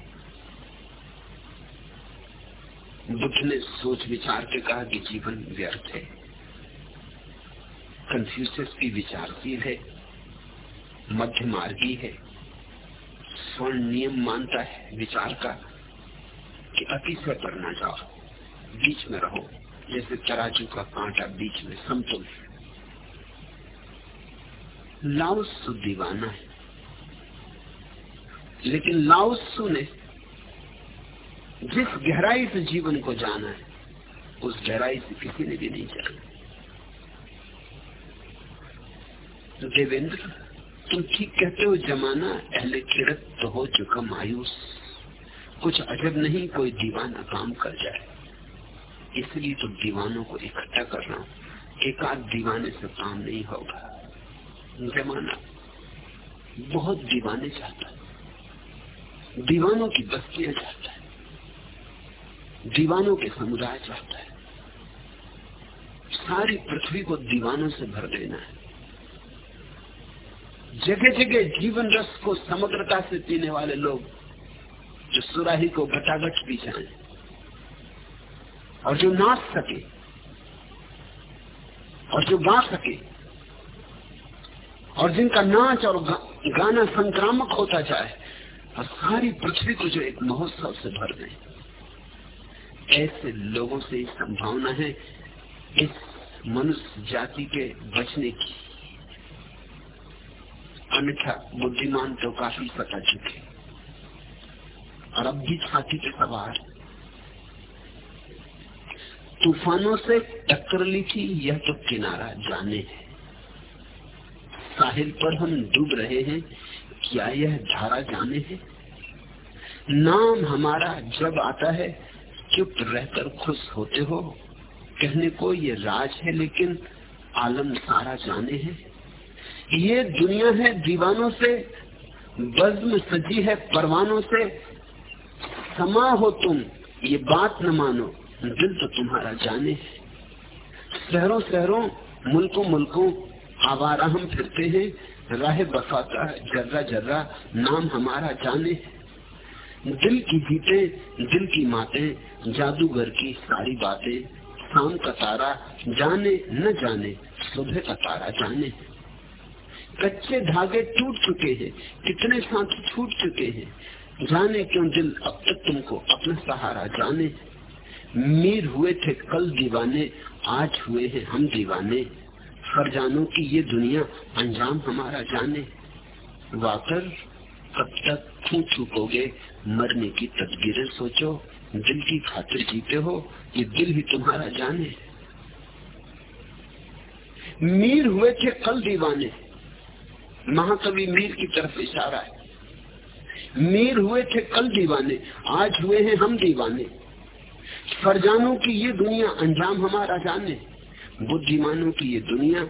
बुद्ध ने सोच विचार के कहा कि जीवन व्यर्थ है। कंफ्यूसियस की विचारशील है मध्य मार्गी है। स्वर्ण नियम मानता है विचार का कि अतिशय पर ना जाओ, बीच में रहो। जैसे तराजू का कांटा बीच में समतुल लाउसु दीवाना है। लेकिन लाउसु ने जिस गहराई से जीवन को जाना है, उस गहराई से किसी ने भी नहीं जाना। तो देवेंद्र, तुम ठीक कहते हो, जमाना अहले किरत तो हो चुका मायूस। कुछ अजब नहीं, कोई दीवाना काम कर जाए। इसलिए तो दीवानों को इकट्ठा कर रहा हूँ एक आध दीवाने से काम नहीं होगा। जमाना बहुत दीवाने चाहता है। दीवानों की बस्तियाँ चाहता है। दीवानों के समुदाय चाहता है। सारी पृथ्वी को दीवानों से भर देना है। जगह जगह जीवन रस को समग्रता से पीने वाले लोग जो सुराही को घटाघट पी जाए और जो नाच सके और जो गा सके और जिनका नाच और गाना संक्रामक होता जाए, और सारी पृथ्वी को जो एक महोत्सव से भर दें। ऐसे लोगों से संभावना है, इस मनुष्य जाति के बचने की। अन्यथा बुद्धिमान तो काफ़ी पता चुके। और अब भी छाती के सवार। तूफानों से टक्कर ली थी यह तो किनारा जाने है। साहिल पर हम डूब रहे हैं, क्या यह धारा जाने है? नाम हमारा जब आता है चुप रहकर खुश होते हो? कहने को ये राज है, लेकिन आलम सारा जाने हैं। ये दुनिया है दीवानों से, बज्म सजी है परवानों से। समा हो तुम, ये बात न मानो, दिल तो तुम्हारा जाने है। शहरों शहरों, मुल्कों मुल्कों, आवारा हम फिरते हैं, राह बसाता जर्रा जर्रा, नाम हमारा जाने दिल की जीते, दिल की माते जादूगर की सारी बातें शाम का तारा, जाने न जाने, सुबह का तारा जाने। कच्चे धागे टूट चुके हैं, कितने साथ छूट चुके हैं। जाने क्यों दिल अब तक तुमको अपना सहारा जाने। मीर हुए थे कल दीवाने, आज हुए हैं हम दीवाने। फरजानों की ये दुनिया अंजाम हमारा जाने। वाकर कब तक क्यों चुकोगे मरने की तदगीरें सोचो। दिल की खातिर जीते हो, ये दिल ही तुम्हारा जाने। मीर हुए थे कल दीवाने। महाकवि मीर की तरफ़ इशारा है। मीर हुए थे कल दीवाने, आज हुए हैं हम दीवाने। फरजानों की ये दुनिया अंजाम हमारा जाने। बुद्धिमानों की ये दुनिया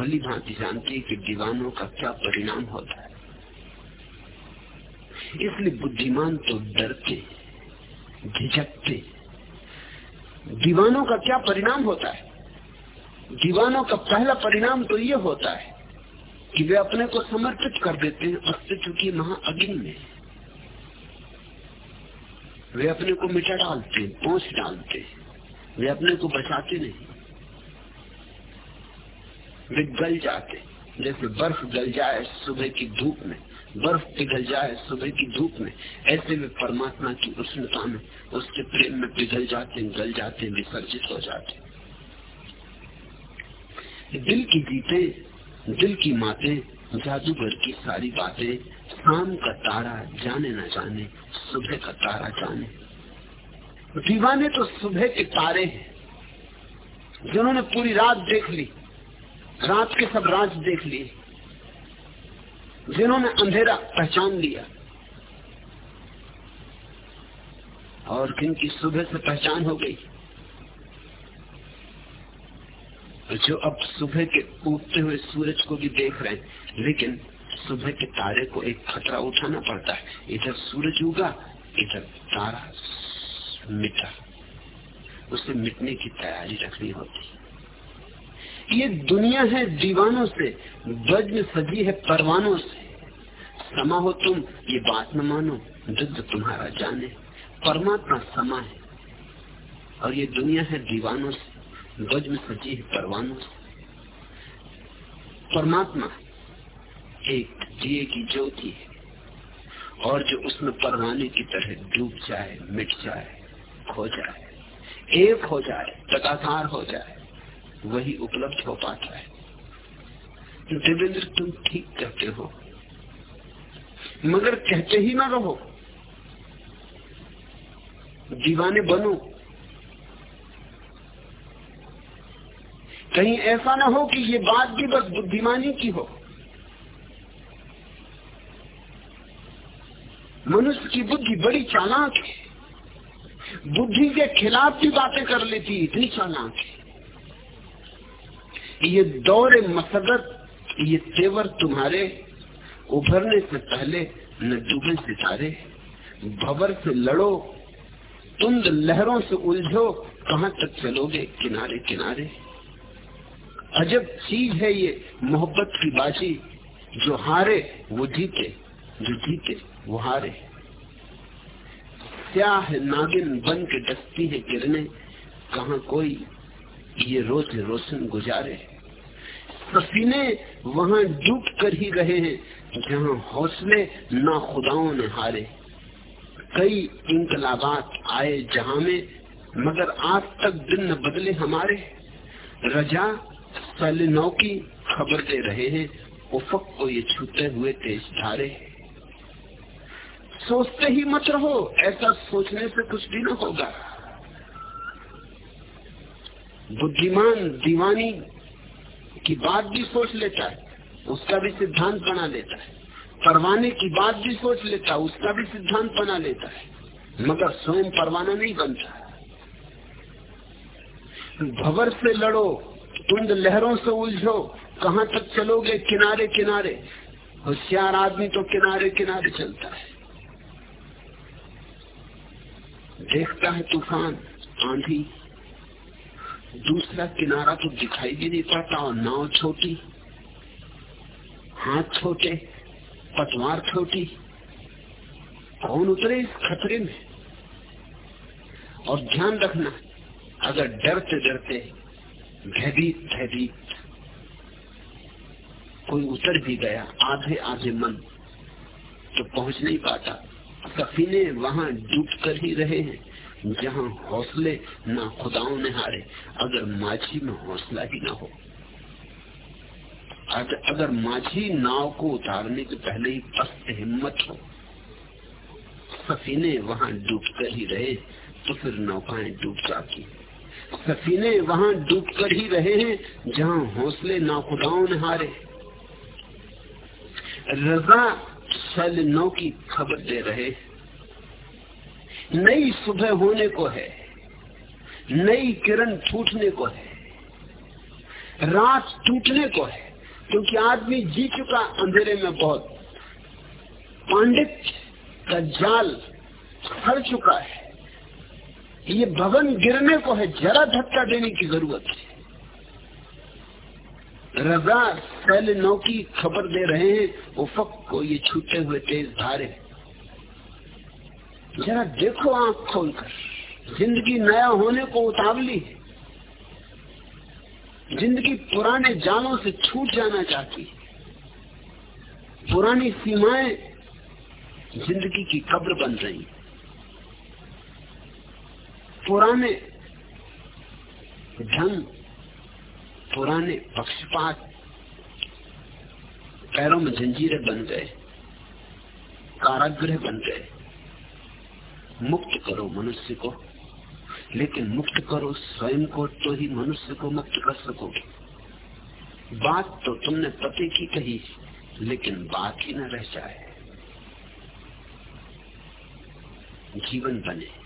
भली भांति जानती है कि दीवानों का क्या परिणाम होता है। इसलिए बुद्धिमान तो डरते झिझकते दीवानों का क्या परिणाम होता है? दीवानों का पहला परिणाम तो ये होता है कि वे अपने को समर्पित कर देते हैं अस्तित्व की महाअग्नि में। वे अपने को मिटा डालते पहुँच डालते वे अपने को बचाते नहीं। वे गल जाते जैसे बर्फ़ गल जाए सुबह की धूप में। बर्फ़ पिघल जाए सुबह की धूप में, ऐसे में परमात्मा की उष्णता में उसके प्रेम में पिघल जाते गल जाते विसर्जित हो जाते दिल की जीते दिल की माते, जादूगर की सारी बातें, शाम का तारा जाने न जाने, सुबह का तारा जाने। दीवाने तो सुबह के तारे हैं, जिन्होंने पूरी रात देख ली, रात के सब राज देख लिए। जिन्होंने अंधेरा पहचान लिया और जिनकी सुबह से पहचान हो गई जो अब सुबह के उगते हुए सूरज को भी देख रहे हैं, लेकिन सुबह के तारे को एक खतरा उठाना पड़ता है। इधर सूरज उगा, इधर तारा मिटा। उसे मिटने की तैयारी रखनी होती है। ये दुनिया है दीवानों से में सजी है परवानों से। समा हो तुम, ये बात न मानो, युद्ध तुम्हारा जाने, परमात्मा समा है। और ये दुनिया है दीवानों से में सजी है परवानों से। परमात्मा एक दिए की ज्योति है, और जो उसमें परवाने की तरह डूब जाए, मिट जाए, खो जाए, एक हो जाए, लगातार हो जाए वही उपलब्ध हो पाता है। देवेंद्र, तुम ठीक कहते हो। मगर कहते ही ना रहो। दीवाने बनो। कहीं ऐसा ना हो कि ये बात भी बस बुद्धिमानी की हो। मनुष्य की बुद्धि बड़ी चालाक है। बुद्धि के खिलाफ भी बातें कर लेती इतनी चालाक है। ये दौरे मसगत ये तेवर तुम्हारे उभरने से पहले न डूबे सितारे, भवर से लड़ो तुम लहरों से उलझो, कहाँ तक चलोगे किनारे किनारे? अजब चीज़ है ये मोहब्बत की बाजी, जो हारे वो जीते, जो जीते वो हारे। क्या है नागिन बन के डसती है किरने कहा कोई ये रोज रोशन गुजारे। पसीने वहाँ डूब कर ही रहे हैं, जहाँ हौसले ना खुदाओं ने हारे। कई इंकलाबात आए जहाँ में, मगर आज तक दिन न बदले हमारे। रजा सलिनौ की खबर दे रहे हैं, उफक को ये छूते हुए तेज धारे। सोचते ही मत रहो, ऐसा सोचने से कुछ भी ना होगा। बुद्धिमान दीवानी की बात भी सोच लेता है, उसका भी सिद्धांत बना लेता है। परवाने की बात भी सोच लेता है उसका भी सिद्धांत बना लेता है। मगर स्वयं परवाना नहीं बनता। भवर से लड़ो तुंद लहरों से उलझो, कहाँ तक चलोगे? किनारे किनारे। होशियार आदमी तो किनारे किनारे चलता है। देखता है तूफ़ान, आंधी। दूसरा किनारा तो दिखाई भी नहीं पड़ता और नाव छोटी, हाथ छोटे, पतवार छोटी, कौन उतरे इस खतरे में? और ध्यान रखना, अगर डरते डरते, भयभीत भयभीत, कोई उतर भी गया, आधे आधे मन तो पहुँच नहीं पाता। सफीने वहाँ डूब कर ही रहे हैं। जहाँ हौसले ना खुदाओं ने हारे, अगर माझी में हौसला ही ना हो। अगर माझी नाव को उतारने के पहले ही पस्त हिम्मत हो, सफीने वहाँ डूब कर ही रहे तो फिर नौकाएँ डूब जाती सफीने वहाँ डूब कर ही रहे हैं, जहाँ हौसले नाखुदाओं ने हारे। रजा सल नौ की खबर दे रहे नई सुबह होने को है, नई किरण फूटने को है, रात टूटने को है, क्योंकि आदमी जी चुका अंधेरे में बहुत। पांडित का जाल फर चुका है। ये भवन गिरने को है, जरा धक्का देने की ज़रूरत है। रजा फैल नौकी खबर दे रहे हैं उफक को ये छूटे हुए तेज धारे। जरा देखो आँख खोलकर। ज़िंदगी नया होने को उतावली है। ज़िंदगी पुराने जालों से छूट जाना चाहती पुरानी सीमाएँ ज़िंदगी की कब्र बन रही पुराने ढंग पुराने पक्षपात पैरों में जंजीरें बन गए, कारागृह बन गए। मुक्त करो मनुष्य को। लेकिन मुक्त करो स्वयं को तो ही मनुष्य को मुक्त कर सकोगे। बात तो तुमने पते की कही, लेकिन बात ही न रह जाए। जीवन बने।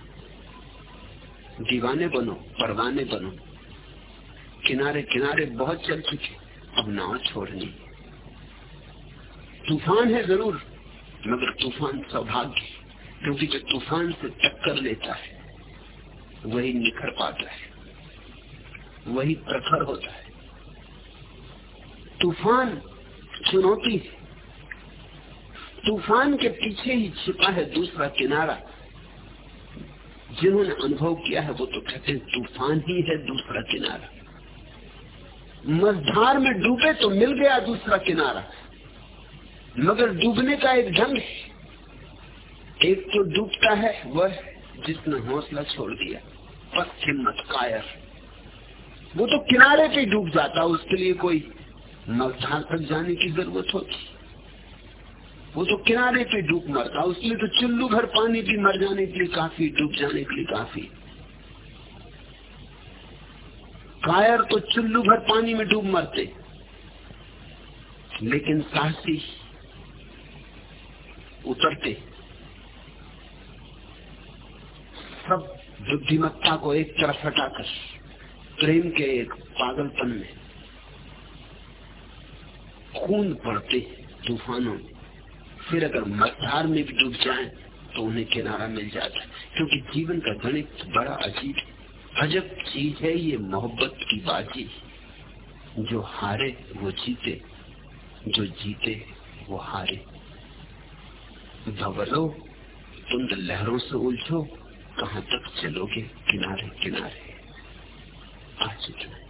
दीवाने बनो, परवाने बनो। किनारे किनारे बहुत चल चुके, अब नाव छोड़नी। तूफ़ान है ज़रूर, मगर तूफ़ान सौभाग्य। क्योंकि जो तूफ़ान से टक्कर लेता है, वही निखर पाता है। वही प्रखर होता है। तूफ़ान चुनौती है। तूफ़ान के पीछे ही छिपा है दूसरा किनारा। जिन्होंने अनुभव किया है, वो तो कहते हैं तूफ़ान ही है दूसरा किनारा। मझधार में डूबे तो मिल गया दूसरा किनारा। मगर डूबने का एक ढंग है। एक तो डूबता है, वह जिसने हौसला छोड़ दिया पश्चिम मत कायर वो तो किनारे पे डूब जाता, उसके लिए कोई मझधार तक जाने की ज़रूरत होती। वो तो किनारे पे डूब मरता, उसके लिए तो चुल्लू भर पानी भी मर जाने के लिए काफ़ी, डूब जाने के लिए काफ़ी। कायर तो चुल्लू भर पानी में डूब मरते, लेकिन साहसी उतरते। सब बुद्धिमत्ता को एक तरफ़ हटाकर प्रेम के एक पागलपन में खून पड़ते तूफानों फिर अगर मझधार में भी डूब जाए तो उन्हें किनारा मिल जाता है। क्योंकि जीवन का गणित बड़ा अजीब अजब चीज़ है ये मोहब्बत की बाजी। जो हारे, वो जीते। जो जीते, वो हारे। भवरो तुम लहरों से उलझो। कहाँ तक चलोगे? किनारे किनारे। आज इतना